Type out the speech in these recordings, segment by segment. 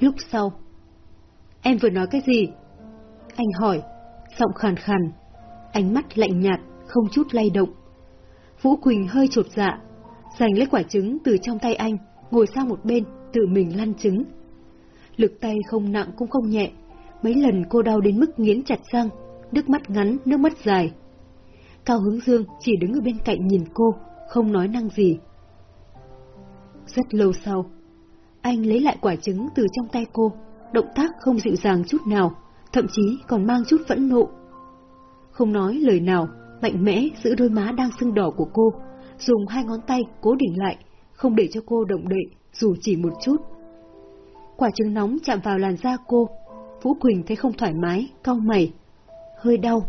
Lúc sau. Em vừa nói cái gì? Anh hỏi, giọng khàn khàn, ánh mắt lạnh nhạt, không chút lay động. Vũ Quỳnh hơi trột dạ, giành lấy quả trứng từ trong tay anh, ngồi sang một bên, tự mình lăn trứng. Lực tay không nặng cũng không nhẹ, mấy lần cô đau đến mức nghiến chặt răng, nước mắt ngắn, nước mắt dài. Cao Hướng Dương chỉ đứng ở bên cạnh nhìn cô, không nói năng gì. Rất lâu sau, anh lấy lại quả trứng từ trong tay cô, động tác không dịu dàng chút nào, thậm chí còn mang chút phẫn nộ. Không nói lời nào, mạnh mẽ giữ đôi má đang sưng đỏ của cô, dùng hai ngón tay cố định lại, không để cho cô động đậy, dù chỉ một chút. Quả trứng nóng chạm vào làn da cô, Vũ Quỳnh thấy không thoải mái, cau mày, hơi đau.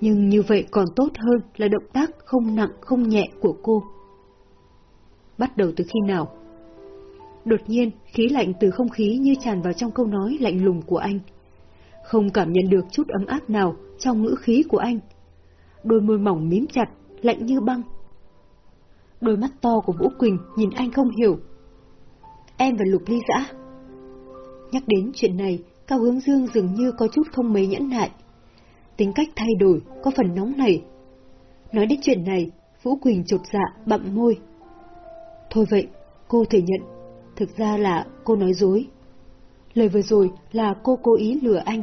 Nhưng như vậy còn tốt hơn là động tác không nặng không nhẹ của cô. Bắt đầu từ khi nào? Đột nhiên, khí lạnh từ không khí như tràn vào trong câu nói lạnh lùng của anh. Không cảm nhận được chút ấm áp nào trong ngữ khí của anh. Đôi môi mỏng mím chặt, lạnh như băng. Đôi mắt to của Vũ Quỳnh nhìn anh không hiểu. Em và Lục ly dã. Nhắc đến chuyện này, Cao Hướng Dương dường như có chút không mấy nhẫn nại. Tính cách thay đổi, có phần nóng nảy. Nói đến chuyện này, Vũ Quỳnh chột dạ, bậm môi. Thôi vậy, cô thừa nhận thực ra là cô nói dối. Lời vừa rồi là cô cố ý lừa anh.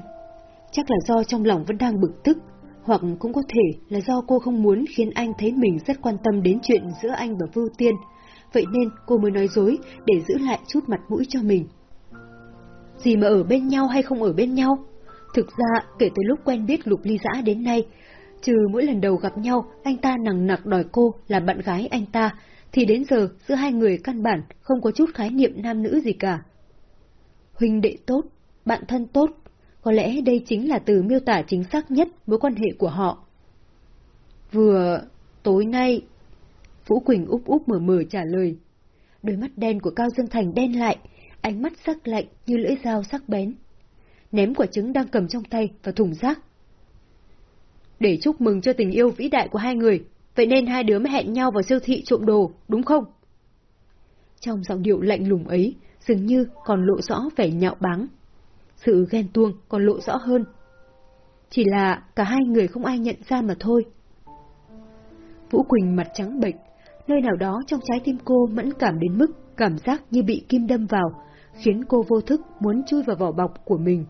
Chắc là do trong lòng vẫn đang bực tức, hoặc cũng có thể là do cô không muốn khiến anh thấy mình rất quan tâm đến chuyện giữa anh và Vưu Tiên, vậy nên cô mới nói dối để giữ lại chút mặt mũi cho mình. Gì mà ở bên nhau hay không ở bên nhau? Thực ra, kể từ lúc quen biết Lục Ly Giã đến nay, trừ mỗi lần đầu gặp nhau, anh ta nằng nặc đòi cô là bạn gái anh ta, thì đến giờ giữa hai người căn bản không có chút khái niệm nam nữ gì cả. Huynh đệ tốt, bạn thân tốt, có lẽ đây chính là từ miêu tả chính xác nhất mối quan hệ của họ. Vừa tối nay, Vũ Quỳnh úp úp mở mở trả lời. Đôi mắt đen của Cao Dương Thành đen lại, ánh mắt sắc lạnh như lưỡi dao sắc bén. Ném quả trứng đang cầm trong tay vào thùng rác. Để chúc mừng cho tình yêu vĩ đại của hai người, vậy nên hai đứa mới hẹn nhau vào siêu thị trộm đồ, đúng không? Trong giọng điệu lạnh lùng ấy, dường như còn lộ rõ vẻ nhạo báng. Sự ghen tuông còn lộ rõ hơn. Chỉ là cả hai người không ai nhận ra mà thôi. Vũ Quỳnh mặt trắng bệch, nơi nào đó trong trái tim cô mẫn cảm đến mức cảm giác như bị kim đâm vào, khiến cô vô thức muốn chui vào vỏ bọc của mình.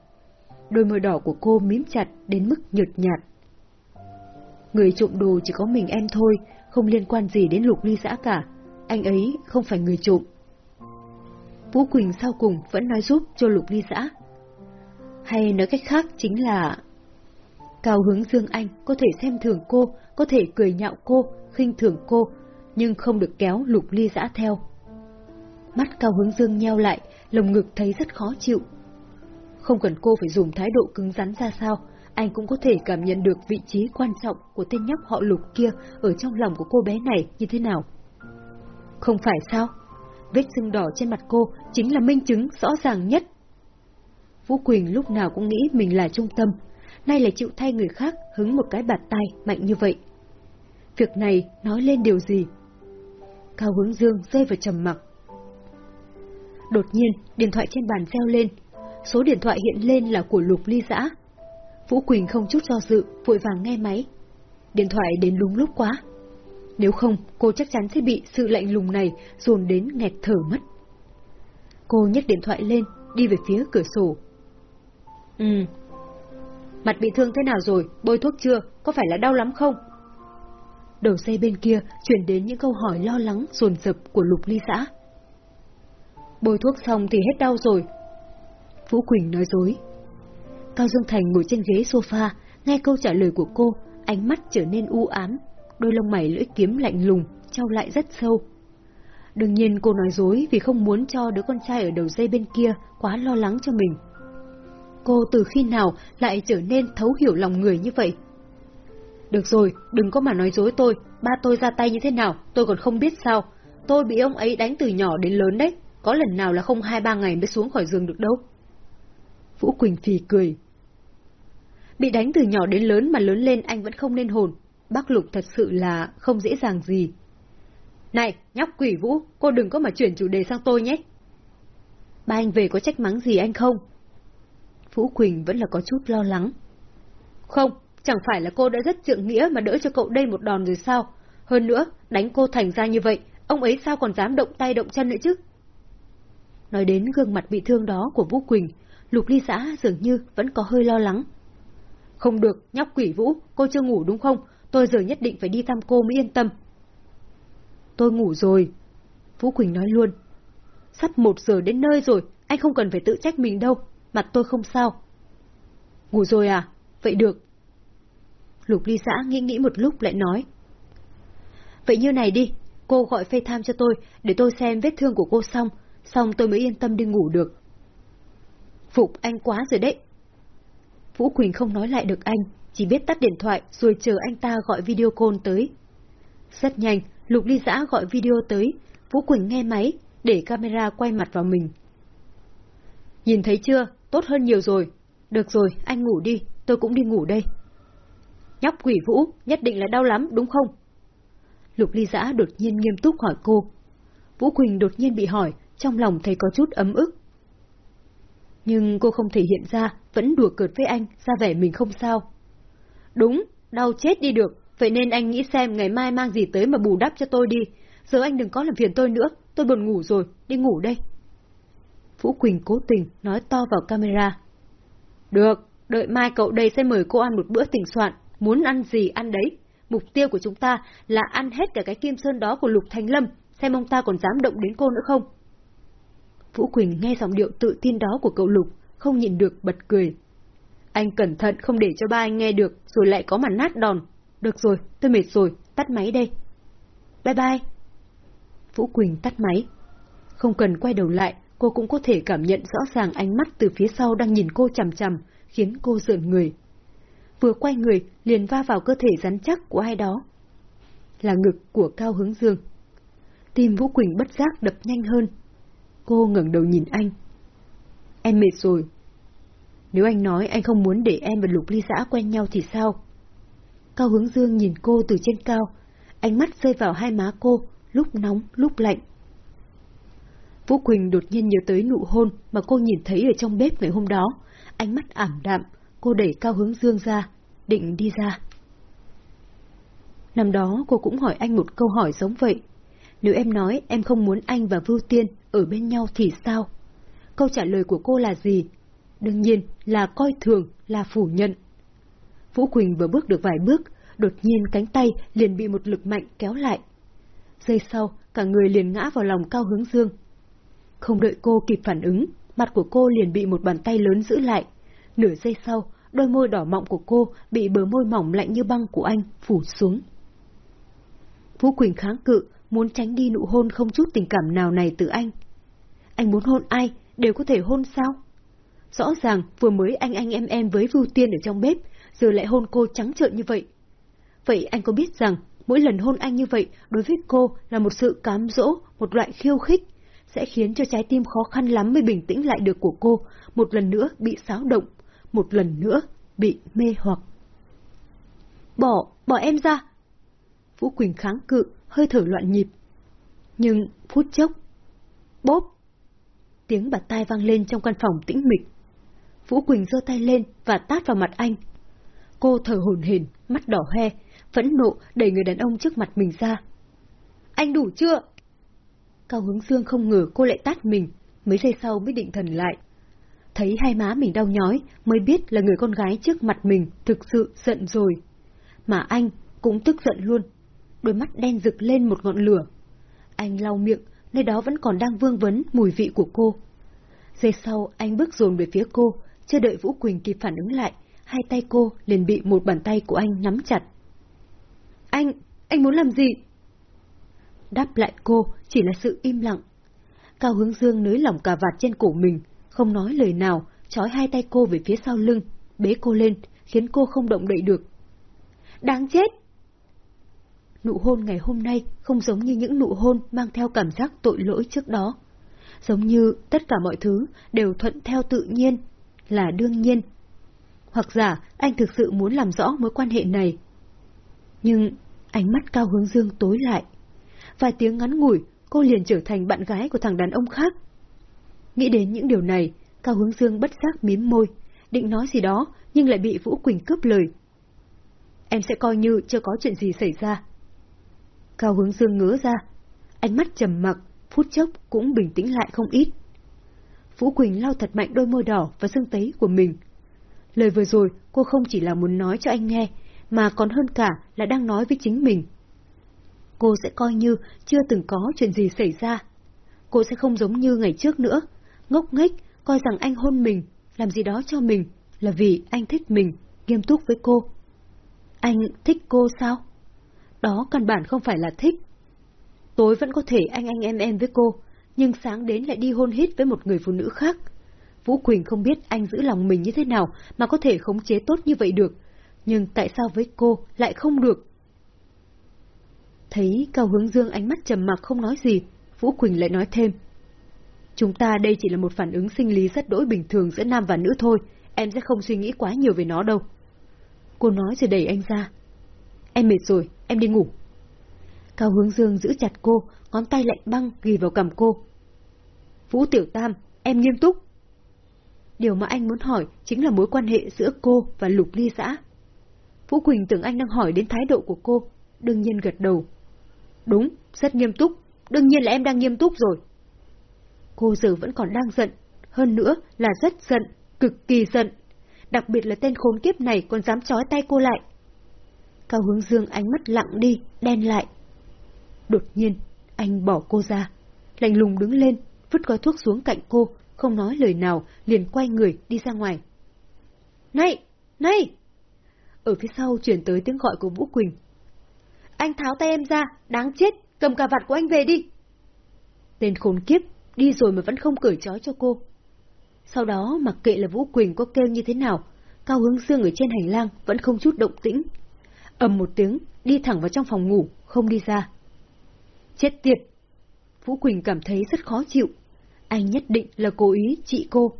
Đôi môi đỏ của cô mím chặt đến mức nhợt nhạt. Người trộm đồ chỉ có mình em thôi, không liên quan gì đến lục ly xã cả. Anh ấy không phải người trộm. Vũ Quỳnh sau cùng vẫn nói giúp cho lục ly xã. Hay nói cách khác chính là... Cao hướng Dương Anh có thể xem thường cô, có thể cười nhạo cô, khinh thường cô, nhưng không được kéo lục ly giã theo. Mắt Cao hướng Dương nheo lại, lồng ngực thấy rất khó chịu. Không cần cô phải dùng thái độ cứng rắn ra sao, anh cũng có thể cảm nhận được vị trí quan trọng của tên nhóc họ lục kia ở trong lòng của cô bé này như thế nào. Không phải sao? Vết sưng đỏ trên mặt cô chính là minh chứng rõ ràng nhất. Vũ Quỳnh lúc nào cũng nghĩ mình là trung tâm, nay lại chịu thay người khác hứng một cái bạt tay mạnh như vậy. Việc này nói lên điều gì? Cao hướng dương rơi vào trầm mặc. Đột nhiên, điện thoại trên bàn reo lên. Số điện thoại hiện lên là của Lục Ly Giã. Vũ Quỳnh không chút do dự, vội vàng nghe máy. Điện thoại đến đúng lúc quá. Nếu không, cô chắc chắn sẽ bị sự lạnh lùng này dồn đến nghẹt thở mất. Cô nhấc điện thoại lên, đi về phía cửa sổ. Ừ. Mặt bị thương thế nào rồi, bôi thuốc chưa, có phải là đau lắm không? Đầu dây bên kia chuyển đến những câu hỏi lo lắng dồn dập của Lục Ly xã. Bôi thuốc xong thì hết đau rồi. Vũ Quỳnh nói dối. Cao Dương Thành ngồi trên ghế sofa, nghe câu trả lời của cô, ánh mắt trở nên u ám, đôi lông mày lưỡi kiếm lạnh lùng, trao lại rất sâu. Đương nhiên cô nói dối vì không muốn cho đứa con trai ở đầu dây bên kia quá lo lắng cho mình. Cô từ khi nào lại trở nên thấu hiểu lòng người như vậy? Được rồi, đừng có mà nói dối tôi, ba tôi ra tay như thế nào, tôi còn không biết sao. Tôi bị ông ấy đánh từ nhỏ đến lớn đấy, có lần nào là không hai ba ngày mới xuống khỏi giường được đâu. Vũ Quỳnh phì cười. Bị đánh từ nhỏ đến lớn mà lớn lên anh vẫn không nên hồn, bác Lục thật sự là không dễ dàng gì. Này, nhóc quỷ Vũ, cô đừng có mà chuyển chủ đề sang tôi nhé. ba anh về có trách mắng gì anh không? Vũ Quỳnh vẫn là có chút lo lắng. Không, chẳng phải là cô đã rất trượng nghĩa mà đỡ cho cậu đây một đòn rồi sao? Hơn nữa, đánh cô thành ra như vậy, ông ấy sao còn dám động tay động chân nữa chứ? Nói đến gương mặt bị thương đó của Vũ Quỳnh, Lục Ly xã dường như vẫn có hơi lo lắng. Không được, nhóc quỷ Vũ, cô chưa ngủ đúng không? Tôi giờ nhất định phải đi thăm cô mới yên tâm. Tôi ngủ rồi. Vũ Quỳnh nói luôn. Sắp một giờ đến nơi rồi, anh không cần phải tự trách mình đâu, mặt tôi không sao. Ngủ rồi à? Vậy được. Lục ly xã nghĩ nghĩ một lúc lại nói. Vậy như này đi, cô gọi phê tham cho tôi, để tôi xem vết thương của cô xong, xong tôi mới yên tâm đi ngủ được. Phục anh quá rồi đấy. Vũ Quỳnh không nói lại được anh, chỉ biết tắt điện thoại rồi chờ anh ta gọi video call tới. Rất nhanh, Lục Ly Giã gọi video tới, Vũ Quỳnh nghe máy, để camera quay mặt vào mình. Nhìn thấy chưa, tốt hơn nhiều rồi. Được rồi, anh ngủ đi, tôi cũng đi ngủ đây. Nhóc quỷ Vũ, nhất định là đau lắm, đúng không? Lục Ly Giã đột nhiên nghiêm túc hỏi cô. Vũ Quỳnh đột nhiên bị hỏi, trong lòng thấy có chút ấm ức. Nhưng cô không thể hiện ra, vẫn đùa cợt với anh, ra vẻ mình không sao. Đúng, đau chết đi được, vậy nên anh nghĩ xem ngày mai mang gì tới mà bù đắp cho tôi đi. Giờ anh đừng có làm phiền tôi nữa, tôi buồn ngủ rồi, đi ngủ đây. Vũ Quỳnh cố tình nói to vào camera. Được, đợi mai cậu đây sẽ mời cô ăn một bữa tỉnh soạn, muốn ăn gì ăn đấy. Mục tiêu của chúng ta là ăn hết cả cái kim sơn đó của Lục Thành Lâm, xem ông ta còn dám động đến cô nữa không. Vũ Quỳnh nghe giọng điệu tự tin đó của cậu Lục, không nhịn được bật cười. Anh cẩn thận không để cho ba anh nghe được, rồi lại có mặt nát đòn. Được rồi, tôi mệt rồi, tắt máy đây. Bye bye. Vũ Quỳnh tắt máy. Không cần quay đầu lại, cô cũng có thể cảm nhận rõ ràng ánh mắt từ phía sau đang nhìn cô chằm chằm, khiến cô rợn người. Vừa quay người, liền va vào cơ thể rắn chắc của ai đó. Là ngực của Cao Hướng Dương. Tim Vũ Quỳnh bất giác đập nhanh hơn. Cô ngẩng đầu nhìn anh. Em mệt rồi. Nếu anh nói anh không muốn để em và Lục Ly Giã quen nhau thì sao? Cao Hướng Dương nhìn cô từ trên cao, ánh mắt rơi vào hai má cô, lúc nóng, lúc lạnh. Vũ Quỳnh đột nhiên nhớ tới nụ hôn mà cô nhìn thấy ở trong bếp ngày hôm đó. Ánh mắt ảm đạm, cô đẩy Cao Hướng Dương ra, định đi ra. Năm đó cô cũng hỏi anh một câu hỏi giống vậy. Nếu em nói em không muốn anh và Vưu Tiên ở bên nhau thì sao? Câu trả lời của cô là gì? Đương nhiên là coi thường, là phủ nhận. Vũ Quỳnh vừa bước được vài bước, đột nhiên cánh tay liền bị một lực mạnh kéo lại. Giây sau, cả người liền ngã vào lòng Cao Hướng Dương. Không đợi cô kịp phản ứng, mặt của cô liền bị một bàn tay lớn giữ lại. Nửa giây sau, đôi môi đỏ mọng của cô bị bờ môi mỏng lạnh như băng của anh phủ xuống. Vũ Quỳnh kháng cự, muốn tránh đi nụ hôn không chút tình cảm nào này từ anh. Anh muốn hôn ai, đều có thể hôn sao? Rõ ràng vừa mới anh anh em em với Vưu Tiên ở trong bếp, giờ lại hôn cô trắng trợn như vậy. Vậy anh có biết rằng mỗi lần hôn anh như vậy đối với cô là một sự cám dỗ, một loại khiêu khích, sẽ khiến cho trái tim khó khăn lắm mới bình tĩnh lại được của cô, một lần nữa bị xáo động, một lần nữa bị mê hoặc. Bỏ, bỏ em ra! Vũ Quỳnh kháng cự, hơi thở loạn nhịp. Nhưng phút chốc, bốp! Tiếng bạt tai vang lên trong căn phòng tĩnh mịch. Vũ Quỳnh giơ tay lên và tát vào mặt anh. Cô thở hổn hển, mắt đỏ hoe, phẫn nộ đẩy người đàn ông trước mặt mình ra. Anh đủ chưa? Cao hướng dương không ngờ cô lại tát mình, mấy giây sau mới định thần lại. Thấy hai má mình đau nhói mới biết là người con gái trước mặt mình thực sự giận rồi. Mà anh cũng tức giận luôn, đôi mắt đen rực lên một ngọn lửa. Anh lau miệng, nơi đó vẫn còn đang vương vấn mùi vị của cô. Giây sau anh bước dồn về phía cô, chưa đợi Vũ Quỳnh kịp phản ứng lại, hai tay cô liền bị một bàn tay của anh nắm chặt. Anh, anh muốn làm gì? Đáp lại cô chỉ là sự im lặng. Cao hướng dương nới lỏng cà vạt trên cổ mình, không nói lời nào, trói hai tay cô về phía sau lưng, bế cô lên, khiến cô không động đậy được. Đáng chết! Nụ hôn ngày hôm nay không giống như những nụ hôn mang theo cảm giác tội lỗi trước đó. Giống như tất cả mọi thứ đều thuận theo tự nhiên, là đương nhiên. Hoặc giả anh thực sự muốn làm rõ mối quan hệ này. Nhưng ánh mắt cao hướng dương tối lại. Vài tiếng ngắn ngủi, cô liền trở thành bạn gái của thằng đàn ông khác. Nghĩ đến những điều này, Cao Hướng Dương bất giác mím môi, định nói gì đó nhưng lại bị Vũ Quỳnh cướp lời. Em sẽ coi như chưa có chuyện gì xảy ra. Cao Hướng Dương ngứa ra, ánh mắt trầm mặc, phút chốc cũng bình tĩnh lại không ít. Vũ Quỳnh lau thật mạnh đôi môi đỏ và xương tấy của mình. Lời vừa rồi cô không chỉ là muốn nói cho anh nghe, mà còn hơn cả là đang nói với chính mình. Cô sẽ coi như chưa từng có chuyện gì xảy ra. Cô sẽ không giống như ngày trước nữa, ngốc nghếch, coi rằng anh hôn mình, làm gì đó cho mình, là vì anh thích mình, nghiêm túc với cô. Anh thích cô sao? Đó căn bản không phải là thích. Tối vẫn có thể anh anh em em với cô, nhưng sáng đến lại đi hôn hít với một người phụ nữ khác. Vũ Quỳnh không biết anh giữ lòng mình như thế nào mà có thể khống chế tốt như vậy được, nhưng tại sao với cô lại không được? Thấy Cao Hướng Dương ánh mắt trầm mặc không nói gì, Vũ Quỳnh lại nói thêm. Chúng ta đây chỉ là một phản ứng sinh lý rất đỗi bình thường giữa nam và nữ thôi, em sẽ không suy nghĩ quá nhiều về nó đâu. Cô nói rồi đẩy anh ra. Em mệt rồi, em đi ngủ. Cao Hướng Dương giữ chặt cô, ngón tay lạnh băng ghi vào cầm cô. Vũ Tiểu Tam, em nghiêm túc. Điều mà anh muốn hỏi chính là mối quan hệ giữa cô và Lục Ly xã Vũ Quỳnh tưởng anh đang hỏi đến thái độ của cô, đương nhiên gật đầu. Đúng, rất nghiêm túc, đương nhiên là em đang nghiêm túc rồi. Cô giờ vẫn còn đang giận, hơn nữa là rất giận, cực kỳ giận. Đặc biệt là tên khốn kiếp này còn dám trói tay cô lại. Cao hướng dương ánh mắt lặng đi, đen lại. Đột nhiên, anh bỏ cô ra, lạnh lùng đứng lên, vứt gói thuốc xuống cạnh cô, không nói lời nào, liền quay người đi ra ngoài. Này! Này! Ở phía sau chuyển tới tiếng gọi của Vũ Quỳnh. Anh tháo tay em ra, đáng chết, cầm cà vạt của anh về đi. Tên khốn kiếp, đi rồi mà vẫn không cởi trói cho cô. Sau đó mặc kệ là Vũ Quỳnh có kêu như thế nào, Cao Hướng Dương ở trên hành lang vẫn không chút động tĩnh ầm một tiếng, đi thẳng vào trong phòng ngủ, không đi ra. Chết tiệt! Vũ Quỳnh cảm thấy rất khó chịu. Anh nhất định là cố ý trị cô.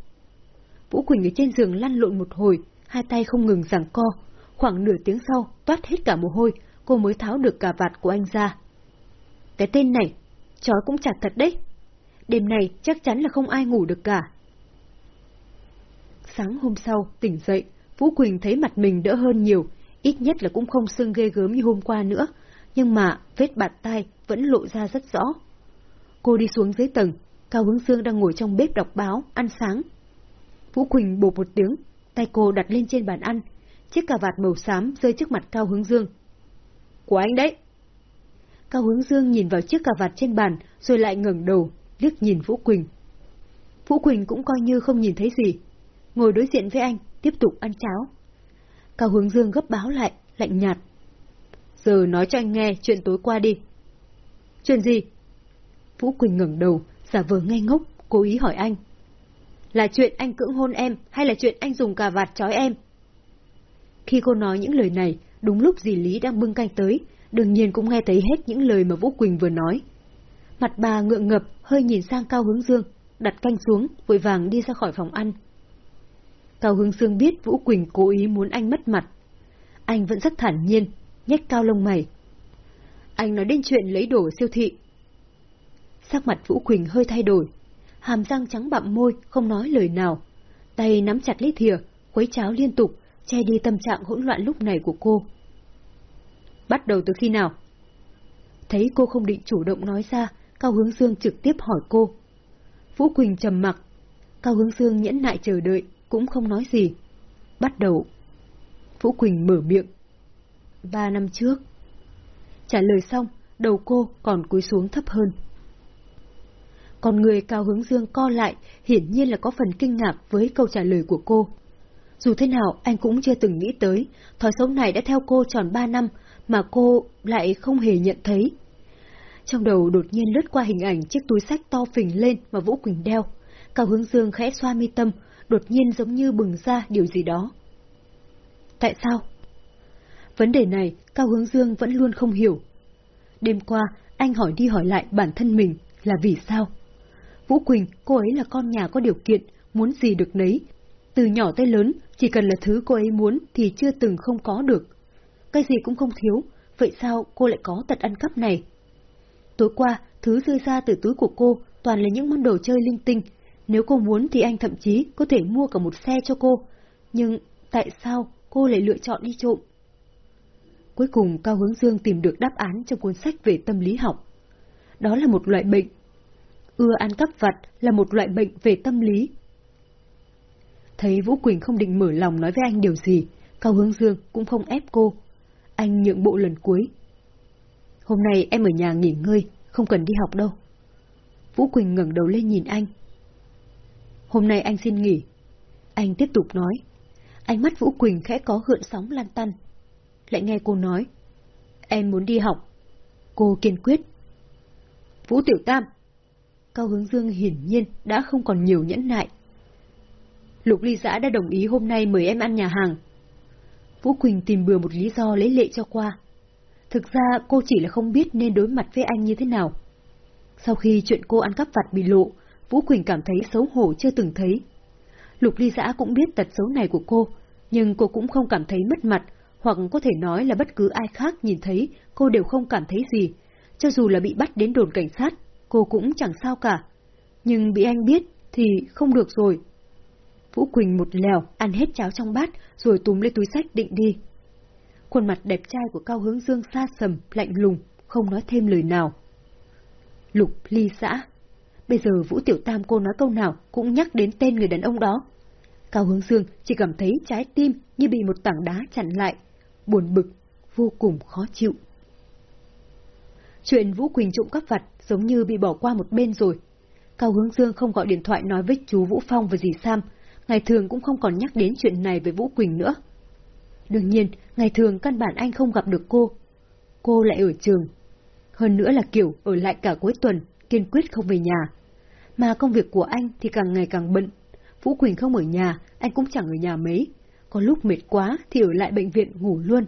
Vũ Quỳnh ở trên giường lăn lộn một hồi, hai tay không ngừng giằng co. Khoảng nửa tiếng sau, toát hết cả mồ hôi, cô mới tháo được cả vạt của anh ra. Cái tên này, chói cũng chặt thật đấy. Đêm này chắc chắn là không ai ngủ được cả. Sáng hôm sau, tỉnh dậy, Vũ Quỳnh thấy mặt mình đỡ hơn nhiều, ít nhất là cũng không sưng ghê gớm như hôm qua nữa, nhưng mà vết bạt tay vẫn lộ ra rất rõ. Cô đi xuống dưới tầng, Cao Hướng Dương đang ngồi trong bếp đọc báo, ăn sáng. Vũ Quỳnh bột một tiếng, tay cô đặt lên trên bàn ăn, chiếc cà vạt màu xám rơi trước mặt Cao Hướng Dương. Của anh đấy! Cao Hướng Dương nhìn vào chiếc cà vạt trên bàn, rồi lại ngẩng đầu, liếc nhìn Vũ Quỳnh. Vũ Quỳnh cũng coi như không nhìn thấy gì, ngồi đối diện với anh, tiếp tục ăn cháo. Cao Hướng Dương gấp báo lại, lạnh nhạt. Giờ nói cho anh nghe chuyện tối qua đi. Chuyện gì? Vũ Quỳnh ngẩng đầu, giả vờ ngây ngốc, cố ý hỏi anh. Là chuyện anh cưỡng hôn em, hay là chuyện anh dùng cà vạt trói em? Khi cô nói những lời này, đúng lúc dì Lý đang bưng canh tới, đương nhiên cũng nghe thấy hết những lời mà Vũ Quỳnh vừa nói. Mặt bà ngượng ngập, hơi nhìn sang Cao Hướng Dương, đặt canh xuống, vội vàng đi ra khỏi phòng ăn. Cao Hướng Sương biết Vũ Quỳnh cố ý muốn anh mất mặt. Anh vẫn rất thản nhiên, nhếch cao lông mày. Anh nói đến chuyện lấy đồ siêu thị. Sắc mặt Vũ Quỳnh hơi thay đổi, hàm răng trắng bặm môi, không nói lời nào. Tay nắm chặt lấy thìa, khuấy cháo liên tục, che đi tâm trạng hỗn loạn lúc này của cô. Bắt đầu từ khi nào? Thấy cô không định chủ động nói ra, Cao Hướng Dương trực tiếp hỏi cô. Vũ Quỳnh trầm mặc. Cao Hướng Dương nhẫn nại chờ đợi, cũng không nói gì. Bắt đầu. Vũ Quỳnh mở miệng. Ba năm trước. Trả lời xong, đầu cô còn cúi xuống thấp hơn. Còn người Cao Hướng Dương co lại, hiển nhiên là có phần kinh ngạc với câu trả lời của cô. Dù thế nào, anh cũng chưa từng nghĩ tới, thói xấu này đã theo cô tròn ba năm, mà cô lại không hề nhận thấy. Trong đầu đột nhiên lướt qua hình ảnh chiếc túi sách to phình lên mà Vũ Quỳnh đeo. Cao Hướng Dương khẽ xoa mi tâm, đột nhiên giống như bừng ra điều gì đó. Tại sao? Vấn đề này, Cao Hướng Dương vẫn luôn không hiểu. Đêm qua, anh hỏi đi hỏi lại bản thân mình là vì sao? Vũ Quỳnh, cô ấy là con nhà có điều kiện, muốn gì được nấy. Từ nhỏ tới lớn, chỉ cần là thứ cô ấy muốn thì chưa từng không có được. Cái gì cũng không thiếu, vậy sao cô lại có tật ăn cắp này? Tối qua, thứ rơi ra từ túi của cô toàn là những món đồ chơi linh tinh, nếu cô muốn thì anh thậm chí có thể mua cả một xe cho cô. Nhưng tại sao cô lại lựa chọn đi trộm? Cuối cùng Cao Hướng Dương tìm được đáp án trong cuốn sách về tâm lý học. Đó là một loại bệnh. Ưa ăn cắp vặt là một loại bệnh về tâm lý. Thấy Vũ Quỳnh không định mở lòng nói với anh điều gì, Cao Hướng Dương cũng không ép cô. Anh nhượng bộ lần cuối. Hôm nay em ở nhà nghỉ ngơi, không cần đi học đâu. Vũ Quỳnh ngẩng đầu lên nhìn anh. Hôm nay anh xin nghỉ. Anh tiếp tục nói. Ánh mắt Vũ Quỳnh khẽ có gợn sóng lan tăn. Lại nghe cô nói. Em muốn đi học. Cô kiên quyết. Vũ Tiểu Tam. Cao Hướng Dương hiển nhiên đã không còn nhiều nhẫn nại. Lục ly giã đã đồng ý hôm nay mời em ăn nhà hàng. Vũ Quỳnh tìm bừa một lý do lấy lệ cho qua. Thực ra cô chỉ là không biết nên đối mặt với anh như thế nào. Sau khi chuyện cô ăn cắp vặt bị lộ, Vũ Quỳnh cảm thấy xấu hổ chưa từng thấy. Lục ly giã cũng biết tật xấu này của cô, nhưng cô cũng không cảm thấy mất mặt, hoặc có thể nói là bất cứ ai khác nhìn thấy cô đều không cảm thấy gì. Cho dù là bị bắt đến đồn cảnh sát, cô cũng chẳng sao cả. Nhưng bị anh biết thì không được rồi. Vũ Quỳnh một lèo ăn hết cháo trong bát rồi túm lấy túi sách định đi. Khuôn mặt đẹp trai của Cao Hướng Dương xa sầm, lạnh lùng, không nói thêm lời nào. Lục ly xã. Bây giờ Vũ Tiểu Tam cô nói câu nào cũng nhắc đến tên người đàn ông đó. Cao Hướng Dương chỉ cảm thấy trái tim như bị một tảng đá chặn lại, buồn bực, vô cùng khó chịu. Chuyện Vũ Quỳnh trộm cắp vặt giống như bị bỏ qua một bên rồi. Cao Hướng Dương không gọi điện thoại nói với chú Vũ Phong và dì Sam, ngày thường cũng không còn nhắc đến chuyện này với Vũ Quỳnh nữa. Đương nhiên, ngày thường căn bản anh không gặp được cô. Cô lại ở trường. Hơn nữa là kiểu ở lại cả cuối tuần, kiên quyết không về nhà. Mà công việc của anh thì càng ngày càng bận. Vũ Quỳnh không ở nhà, anh cũng chẳng ở nhà mấy. Có lúc mệt quá thì ở lại bệnh viện ngủ luôn.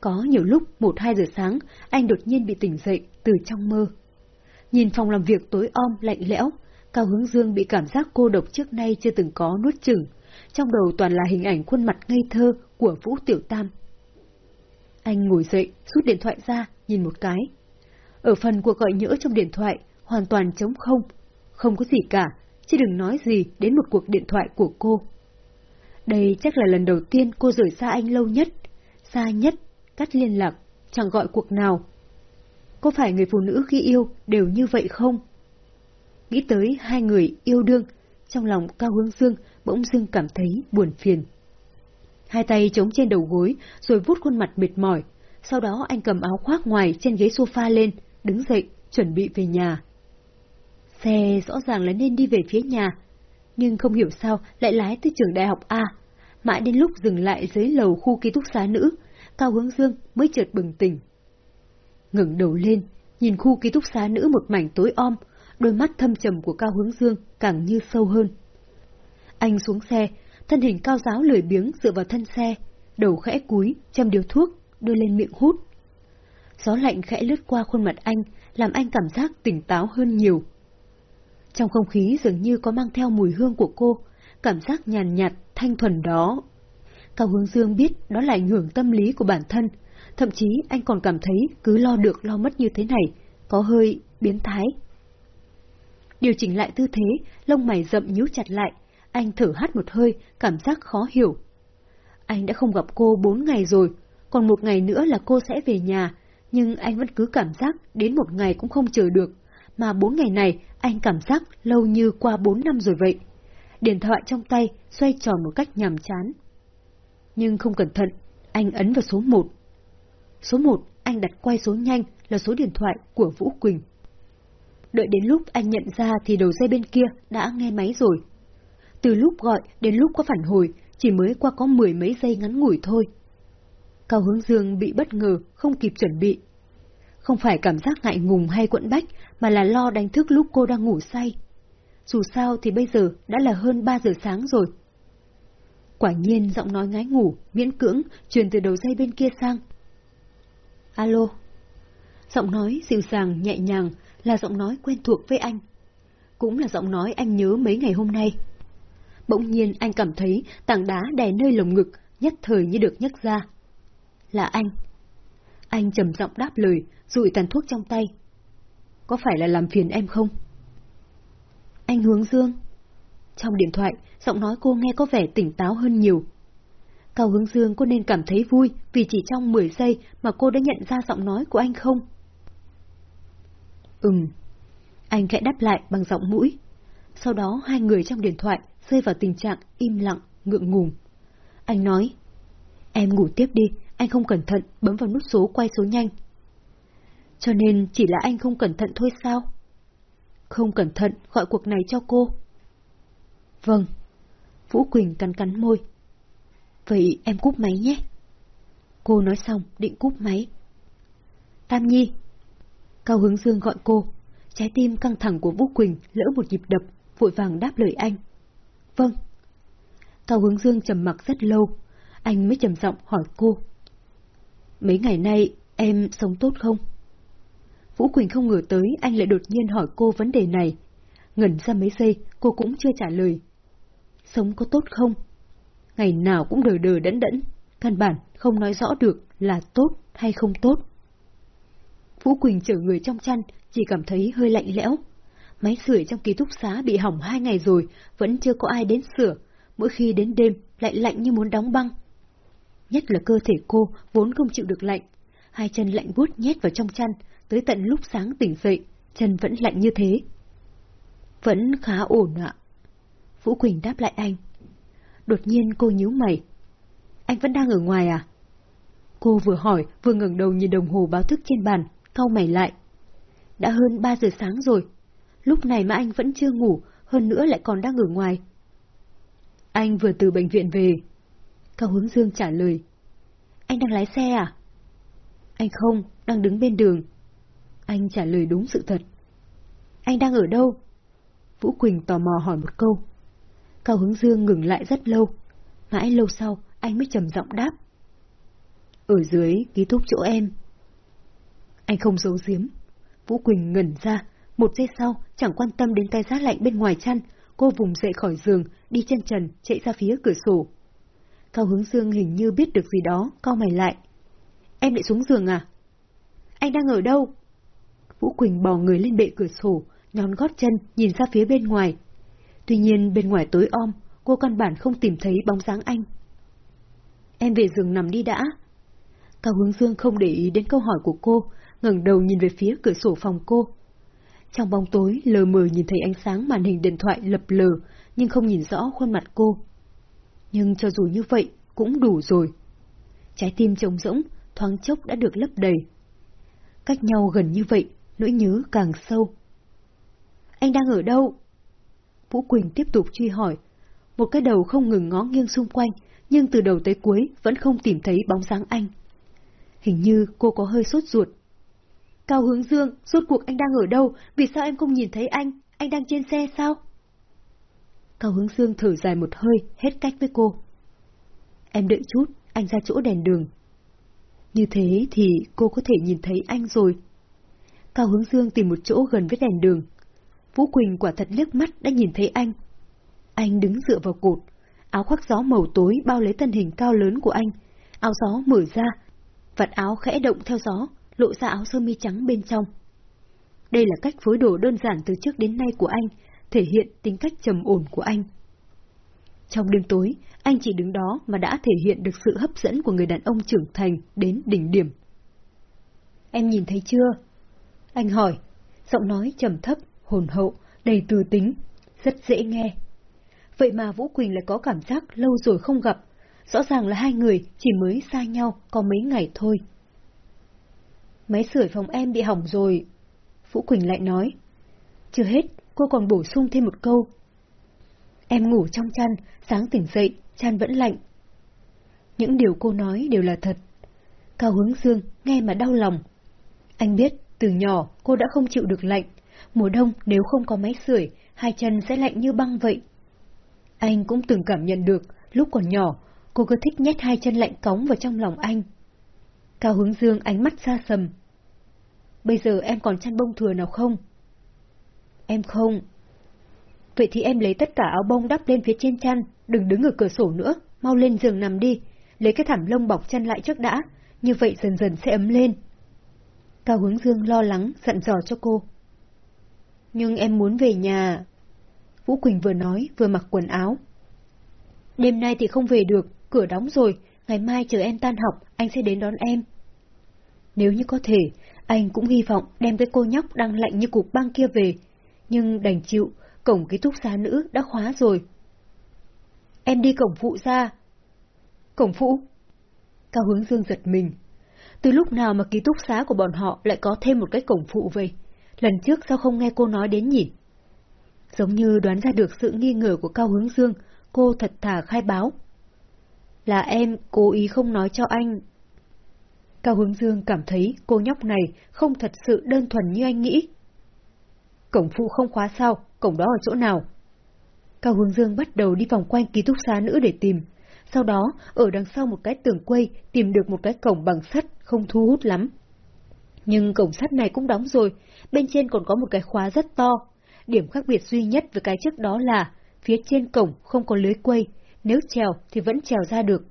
Có nhiều lúc một hai giờ sáng, anh đột nhiên bị tỉnh dậy từ trong mơ. Nhìn phòng làm việc tối om lạnh lẽo, Cao Hướng Dương bị cảm giác cô độc trước nay chưa từng có nuốt chửng. Trong đầu toàn là hình ảnh khuôn mặt ngây thơ của Vũ Tiểu Tam. Anh ngồi dậy, rút điện thoại ra, nhìn một cái. Ở phần cuộc gọi nhỡ trong điện thoại, hoàn toàn trống không. Không có gì cả, chứ đừng nói gì đến một cuộc điện thoại của cô. Đây chắc là lần đầu tiên cô rời xa anh lâu nhất, xa nhất, cắt liên lạc, chẳng gọi cuộc nào. Có phải người phụ nữ khi yêu đều như vậy không? Nghĩ tới hai người yêu đương, trong lòng Cao Hướng Dương bỗng dưng cảm thấy buồn phiền. Hai tay chống trên đầu gối, rồi vút khuôn mặt mệt mỏi. Sau đó anh cầm áo khoác ngoài trên ghế sofa lên, đứng dậy, chuẩn bị về nhà. Xe rõ ràng là nên đi về phía nhà, nhưng không hiểu sao lại lái tới trường đại học A. Mãi đến lúc dừng lại dưới lầu khu ký túc xá nữ, Cao Hướng Dương mới chợt bừng tỉnh. ngẩng đầu lên, nhìn khu ký túc xá nữ một mảnh tối om, đôi mắt thâm trầm của Cao Hướng Dương càng như sâu hơn. Anh xuống xe, thân hình cao giáo lười biếng dựa vào thân xe, đầu khẽ cúi, châm điếu thuốc, đưa lên miệng hút. Gió lạnh khẽ lướt qua khuôn mặt anh, làm anh cảm giác tỉnh táo hơn nhiều. Trong không khí dường như có mang theo mùi hương của cô, cảm giác nhàn nhạt, thanh thuần đó. Cao Hướng Dương biết đó là ảnh hưởng tâm lý của bản thân, thậm chí anh còn cảm thấy cứ lo được lo mất như thế này, có hơi biến thái. Điều chỉnh lại tư thế, lông mày rậm nhíu chặt lại, anh thở hắt một hơi, cảm giác khó hiểu. Anh đã không gặp cô bốn ngày rồi, còn một ngày nữa là cô sẽ về nhà, nhưng anh vẫn cứ cảm giác đến một ngày cũng không chờ được, mà bốn ngày này anh cảm giác lâu như qua bốn năm rồi vậy. Điện thoại trong tay xoay tròn một cách nhàm chán. Nhưng không cẩn thận, anh ấn vào số một. Số một, anh đặt quay số nhanh là số điện thoại của Vũ Quỳnh. Đợi đến lúc anh nhận ra thì đầu dây bên kia đã nghe máy rồi. Từ lúc gọi đến lúc có phản hồi, chỉ mới qua có mười mấy giây ngắn ngủi thôi. Cao Hướng Dương bị bất ngờ, không kịp chuẩn bị. Không phải cảm giác ngại ngùng hay quẫn bách, mà là lo đánh thức lúc cô đang ngủ say. Dù sao thì bây giờ đã là hơn ba giờ sáng rồi. Quả nhiên giọng nói ngái ngủ, miễn cưỡng, truyền từ đầu dây bên kia sang. Alo. Giọng nói dịu dàng, nhẹ nhàng, là giọng nói quen thuộc với anh. Cũng là giọng nói anh nhớ mấy ngày hôm nay. Bỗng nhiên anh cảm thấy tảng đá đè nơi lồng ngực, nhất thời như được nhấc ra. Là anh. Anh trầm giọng đáp lời, rụi tàn thuốc trong tay. Có phải là làm phiền em không? Anh hướng dương. Trong điện thoại, giọng nói cô nghe có vẻ tỉnh táo hơn nhiều. Cao Hướng Dương cô nên cảm thấy vui vì chỉ trong 10 giây mà cô đã nhận ra giọng nói của anh không? Ừm. Anh khẽ đáp lại bằng giọng mũi. Sau đó hai người trong điện thoại rơi vào tình trạng im lặng, ngượng ngùng. Anh nói, em ngủ tiếp đi, anh không cẩn thận bấm vào nút số quay số nhanh. Cho nên chỉ là anh không cẩn thận thôi sao? Không cẩn thận gọi cuộc này cho cô. Vâng. Vũ Quỳnh cắn cắn môi. Vậy em cúp máy nhé. Cô nói xong, định cúp máy. Tam Nhi. Cao Hướng Dương gọi cô. Trái tim căng thẳng của Vũ Quỳnh lỡ một nhịp đập, vội vàng đáp lời anh. Vâng. Cao Hướng Dương trầm mặc rất lâu, anh mới trầm giọng hỏi cô. Mấy ngày nay, em sống tốt không? Vũ Quỳnh không ngờ tới anh lại đột nhiên hỏi cô vấn đề này. Ngẩn ra mấy giây, cô cũng chưa trả lời. Sống có tốt không? Ngày nào cũng đờ đờ đẫn đẫn, căn bản không nói rõ được là tốt hay không tốt. Vũ Quỳnh chở người trong chăn, chỉ cảm thấy hơi lạnh lẽo. Máy sưởi trong ký túc xá bị hỏng hai ngày rồi, vẫn chưa có ai đến sửa, mỗi khi đến đêm lại lạnh như muốn đóng băng. Nhất là cơ thể cô vốn không chịu được lạnh, hai chân lạnh buốt nhét vào trong chăn, tới tận lúc sáng tỉnh dậy, chân vẫn lạnh như thế. Vẫn khá ổn ạ. Vũ Quỳnh đáp lại anh. Đột nhiên cô nhíu mày. Anh vẫn đang ở ngoài à? Cô vừa hỏi, vừa ngẩng đầu nhìn đồng hồ báo thức trên bàn, cau mày lại. Đã hơn 3 giờ sáng rồi. Lúc này mà anh vẫn chưa ngủ, hơn nữa lại còn đang ở ngoài. Anh vừa từ bệnh viện về. Cao Hướng Dương trả lời. Anh đang lái xe à? Anh không, đang đứng bên đường. Anh trả lời đúng sự thật. Anh đang ở đâu? Vũ Quỳnh tò mò hỏi một câu. Cao Hướng Dương ngừng lại rất lâu. Mãi lâu sau, anh mới trầm giọng đáp. Ở dưới ký túc chỗ em. Anh không giấu giếm. Vũ Quỳnh ngẩn ra, một giây sau, chẳng quan tâm đến tay giá lạnh bên ngoài chăn, cô vùng dậy khỏi giường, đi chân trần, chạy ra phía cửa sổ. Cao Hướng Dương hình như biết được gì đó, cau mày lại. Em lại xuống giường à? Anh đang ở đâu? Vũ Quỳnh bò người lên bệ cửa sổ, nhón gót chân nhìn ra phía bên ngoài. Tuy nhiên bên ngoài tối om, cô căn bản không tìm thấy bóng dáng anh. Em về giường nằm đi đã. Cao Hướng Dương không để ý đến câu hỏi của cô, ngẩng đầu nhìn về phía cửa sổ phòng cô. Trong bóng tối lờ mờ nhìn thấy ánh sáng màn hình điện thoại lập lờ, nhưng không nhìn rõ khuôn mặt cô. Nhưng cho dù như vậy, cũng đủ rồi. Trái tim trống rỗng, thoáng chốc đã được lấp đầy. Cách nhau gần như vậy, nỗi nhớ càng sâu. Anh đang ở đâu? Vũ Quỳnh tiếp tục truy hỏi. Một cái đầu không ngừng ngó nghiêng xung quanh, nhưng từ đầu tới cuối vẫn không tìm thấy bóng dáng anh. Hình như cô có hơi sốt ruột. Cao Hướng Dương, rốt cuộc anh đang ở đâu? Vì sao em không nhìn thấy anh? Anh đang trên xe sao? Cao Hướng Dương thở dài một hơi, hết cách với cô. Em đợi chút, anh ra chỗ đèn đường. Như thế thì cô có thể nhìn thấy anh rồi. Cao Hướng Dương tìm một chỗ gần với đèn đường. Vũ Quỳnh quả thật liếc mắt đã nhìn thấy anh. Anh đứng dựa vào cột, áo khoác gió màu tối bao lấy thân hình cao lớn của anh. Áo gió mở ra, vạt áo khẽ động theo gió, lộ ra áo sơ mi trắng bên trong. Đây là cách phối đồ đơn giản từ trước đến nay của anh, thể hiện tính cách trầm ổn của anh. Trong đêm tối, anh chỉ đứng đó mà đã thể hiện được sự hấp dẫn của người đàn ông trưởng thành đến đỉnh điểm. Em nhìn thấy chưa? Anh hỏi, giọng nói trầm thấp, hồn hậu, đầy từ tính, rất dễ nghe. Vậy mà Vũ Quỳnh lại có cảm giác lâu rồi không gặp, rõ ràng là hai người chỉ mới xa nhau có mấy ngày thôi. Máy sưởi phòng em bị hỏng rồi. Vũ Quỳnh lại nói. Chưa hết, cô còn bổ sung thêm một câu. Em ngủ trong chăn, sáng tỉnh dậy, chăn vẫn lạnh. Những điều cô nói đều là thật. Cao hướng dương nghe mà đau lòng. Anh biết, từ nhỏ cô đã không chịu được lạnh. Mùa đông nếu không có máy sưởi, hai chân sẽ lạnh như băng vậy. Anh cũng từng cảm nhận được, lúc còn nhỏ, cô cứ thích nhét hai chân lạnh cống vào trong lòng anh. Cao hướng dương ánh mắt xa sầm. Bây giờ em còn chăn bông thừa nào không? Em không. Vậy thì em lấy tất cả áo bông đắp lên phía trên chăn, đừng đứng ở cửa sổ nữa, mau lên giường nằm đi, lấy cái thảm lông bọc chân lại trước đã, như vậy dần dần sẽ ấm lên. Cao hướng dương lo lắng, dặn dò cho cô. Nhưng em muốn về nhà. Vũ Quỳnh vừa nói vừa mặc quần áo. Đêm nay thì không về được, cửa đóng rồi, ngày mai chờ em tan học, anh sẽ đến đón em. Nếu như có thể, anh cũng hy vọng đem cái cô nhóc đang lạnh như cục băng kia về, nhưng đành chịu, cổng ký túc xá nữ đã khóa rồi. Em đi cổng phụ ra. Cổng phụ? Cao hướng dương giật mình. Từ lúc nào mà ký túc xá của bọn họ lại có thêm một cái cổng phụ vậy? Lần trước sao không nghe cô nói đến nhỉ? Giống như đoán ra được sự nghi ngờ của Cao Hướng Dương, cô thật thà khai báo. Là em cố ý không nói cho anh. Cao Hướng Dương cảm thấy cô nhóc này không thật sự đơn thuần như anh nghĩ. Cổng phụ không khóa sao, cổng đó ở chỗ nào? Cao Hướng Dương bắt đầu đi vòng quanh ký túc xá nữ để tìm. Sau đó, ở đằng sau một cái tường quây, tìm được một cái cổng bằng sắt không thu hút lắm. Nhưng cổng sắt này cũng đóng rồi, bên trên còn có một cái khóa rất to. Điểm khác biệt duy nhất với cái trước đó là, phía trên cổng không có lưới quây, nếu trèo thì vẫn trèo ra được.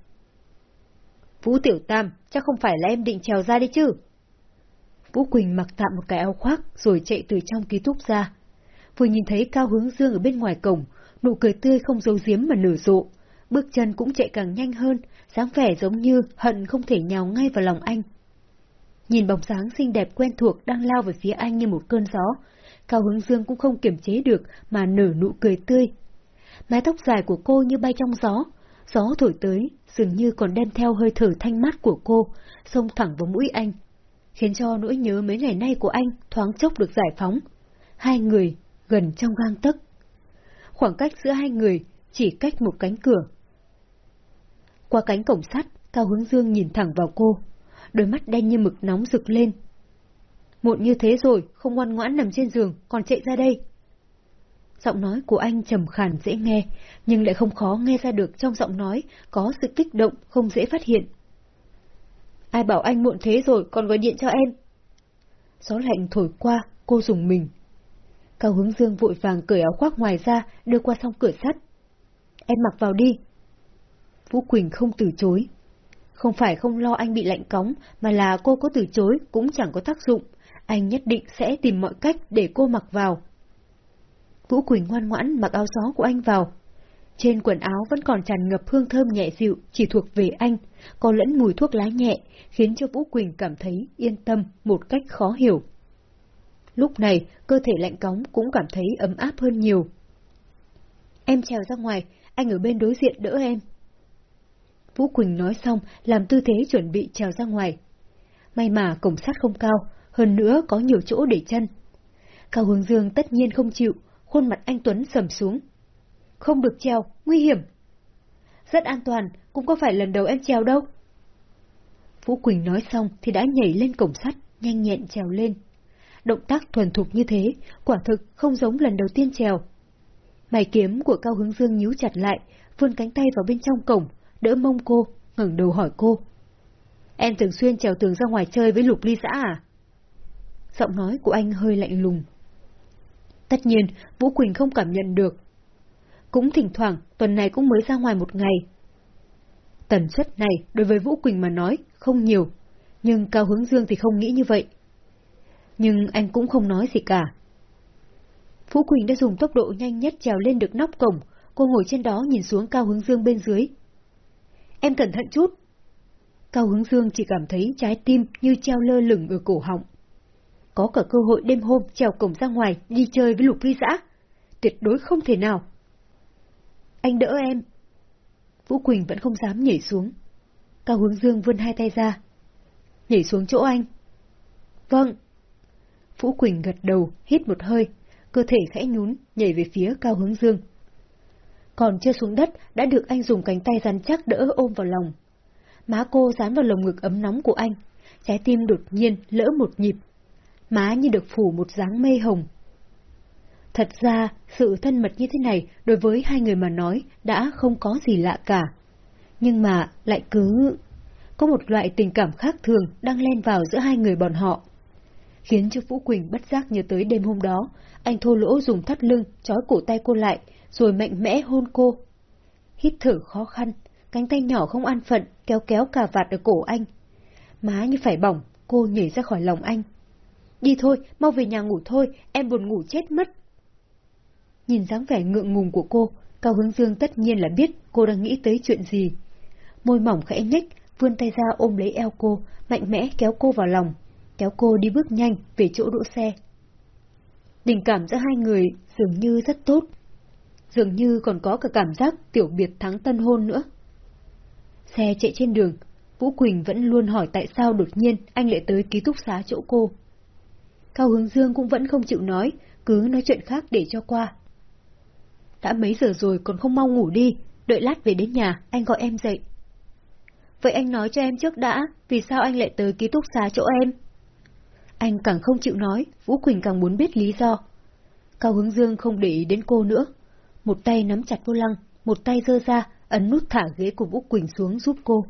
Vũ Tiểu Tam, chắc không phải là em định trèo ra đi chứ? Vũ Quỳnh mặc tạm một cái áo khoác rồi chạy từ trong ký túc ra. Vừa nhìn thấy Cao Hướng Dương ở bên ngoài cổng, nụ cười tươi không giấu giếm mà nở rộ. Bước chân cũng chạy càng nhanh hơn, dáng vẻ giống như hận không thể nhào ngay vào lòng anh. Nhìn bóng dáng xinh đẹp quen thuộc đang lao về phía anh như một cơn gió, Cao Hướng Dương cũng không kiềm chế được mà nở nụ cười tươi. Mái tóc dài của cô như bay trong gió, gió thổi tới, dường như còn đem theo hơi thở thanh mát của cô, xông thẳng vào mũi anh, khiến cho nỗi nhớ mấy ngày nay của anh thoáng chốc được giải phóng. Hai người gần trong gang tấc. Khoảng cách giữa hai người chỉ cách một cánh cửa. Qua cánh cổng sắt, Cao Hướng Dương nhìn thẳng vào cô, đôi mắt đen như mực nóng rực lên. Muộn như thế rồi, không ngoan ngoãn nằm trên giường, còn chạy ra đây. Giọng nói của anh trầm khàn dễ nghe, nhưng lại không khó nghe ra được trong giọng nói có sự kích động không dễ phát hiện. Ai bảo anh muộn thế rồi còn gọi điện cho em? Gió lạnh thổi qua, cô dùng mình. Cao hướng dương vội vàng cởi áo khoác ngoài ra, đưa qua xong cửa sắt. Em mặc vào đi. Vũ Quỳnh không từ chối. Không phải không lo anh bị lạnh cóng, mà là cô có từ chối cũng chẳng có tác dụng. Anh nhất định sẽ tìm mọi cách để cô mặc vào. Vũ Quỳnh ngoan ngoãn mặc áo gió của anh vào. Trên quần áo vẫn còn tràn ngập hương thơm nhẹ dịu, chỉ thuộc về anh, có lẫn mùi thuốc lá nhẹ, khiến cho Vũ Quỳnh cảm thấy yên tâm một cách khó hiểu. Lúc này, cơ thể lạnh cóng cũng cảm thấy ấm áp hơn nhiều. Em trèo ra ngoài, anh ở bên đối diện đỡ em. Vũ Quỳnh nói xong, làm tư thế chuẩn bị trèo ra ngoài. May mà cổng sắt không cao, hơn nữa có nhiều chỗ để chân. Cao Hướng Dương tất nhiên không chịu, khuôn mặt anh Tuấn sầm xuống. Không được treo, nguy hiểm. Rất an toàn, cũng có phải lần đầu em treo đâu. Vũ Quỳnh nói xong thì đã nhảy lên cổng sắt, nhanh nhẹn trèo lên. Động tác thuần thục như thế, quả thực không giống lần đầu tiên trèo. Mày kiếm của Cao Hướng Dương nhíu chặt lại, vươn cánh tay vào bên trong cổng, đỡ mông cô, ngẩng đầu hỏi cô. Em thường xuyên trèo tường ra ngoài chơi với Lục Ly xã à? Giọng nói của anh hơi lạnh lùng. Tất nhiên, Vũ Quỳnh không cảm nhận được. Cũng thỉnh thoảng, tuần này cũng mới ra ngoài một ngày. Tần suất này, đối với Vũ Quỳnh mà nói, không nhiều. Nhưng Cao Hướng Dương thì không nghĩ như vậy. Nhưng anh cũng không nói gì cả. Vũ Quỳnh đã dùng tốc độ nhanh nhất trèo lên được nóc cổng, cô ngồi trên đó nhìn xuống Cao Hướng Dương bên dưới. Em cẩn thận chút. Cao Hướng Dương chỉ cảm thấy trái tim như treo lơ lửng ở cổ họng có cả cơ hội đêm hôm trèo cổng ra ngoài đi chơi với lục ly giã. Tuyệt đối không thể nào. Anh đỡ em. Vũ Quỳnh vẫn không dám nhảy xuống. Cao hướng dương vươn hai tay ra. Nhảy xuống chỗ anh. Vâng. Vũ Quỳnh gật đầu, hít một hơi, cơ thể khẽ nhún, nhảy về phía cao hướng dương. Còn chưa xuống đất, đã được anh dùng cánh tay rắn chắc đỡ ôm vào lòng. Má cô dán vào lồng ngực ấm nóng của anh, trái tim đột nhiên lỡ một nhịp, má như được phủ một dáng mây hồng. Thật ra, sự thân mật như thế này đối với hai người mà nói đã không có gì lạ cả. Nhưng mà lại cứ... Có một loại tình cảm khác thường đang len vào giữa hai người bọn họ. Khiến cho Vũ Quỳnh bất giác nhớ tới đêm hôm đó, anh thô lỗ dùng thắt lưng, trói cổ tay cô lại, rồi mạnh mẽ hôn cô. Hít thở khó khăn, cánh tay nhỏ không an phận, kéo kéo cà vạt ở cổ anh. Má như phải bỏng, cô nhảy ra khỏi lòng anh. Đi thôi, mau về nhà ngủ thôi, em buồn ngủ chết mất. Nhìn dáng vẻ ngượng ngùng của cô, Cao Hướng Dương tất nhiên là biết cô đang nghĩ tới chuyện gì. Môi mỏng khẽ nhếch, vươn tay ra ôm lấy eo cô, mạnh mẽ kéo cô vào lòng, kéo cô đi bước nhanh về chỗ đỗ xe. Tình cảm giữa hai người dường như rất tốt. Dường như còn có cả cảm giác tiểu biệt thắng tân hôn nữa. Xe chạy trên đường, Vũ Quỳnh vẫn luôn hỏi tại sao đột nhiên anh lại tới ký túc xá chỗ cô. Cao Hướng Dương cũng vẫn không chịu nói, cứ nói chuyện khác để cho qua. Đã mấy giờ rồi còn không mau ngủ đi, đợi lát về đến nhà, anh gọi em dậy. Vậy anh nói cho em trước đã, vì sao anh lại tới ký túc xá chỗ em? Anh càng không chịu nói, Vũ Quỳnh càng muốn biết lý do. Cao Hướng Dương không để ý đến cô nữa. Một tay nắm chặt vô lăng, một tay giơ ra, ấn nút thả ghế của Vũ Quỳnh xuống giúp cô.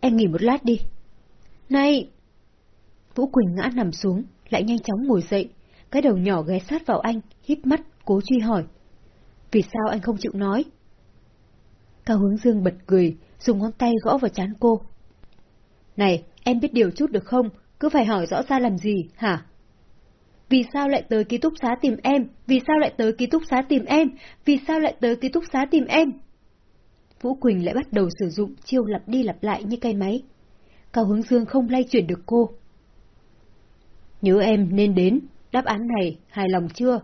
Em nghỉ một lát đi. Này! Vũ Quỳnh ngã nằm xuống, lại nhanh chóng ngồi dậy, cái đầu nhỏ ghé sát vào anh, híp mắt, cố truy hỏi. Vì sao anh không chịu nói? Cao Hướng Dương bật cười, dùng ngón tay gõ vào chán cô. Này, em biết điều chút được không? Cứ phải hỏi rõ ra làm gì, hả? Vì sao lại tới ký túc xá tìm em? Vì sao lại tới ký túc xá tìm em? Vì sao lại tới ký túc xá tìm em? Vũ Quỳnh lại bắt đầu sử dụng chiêu lặp đi lặp lại như cây máy. Cao Hướng Dương không lay chuyển được cô. Nhớ em nên đến, đáp án này hài lòng chưa?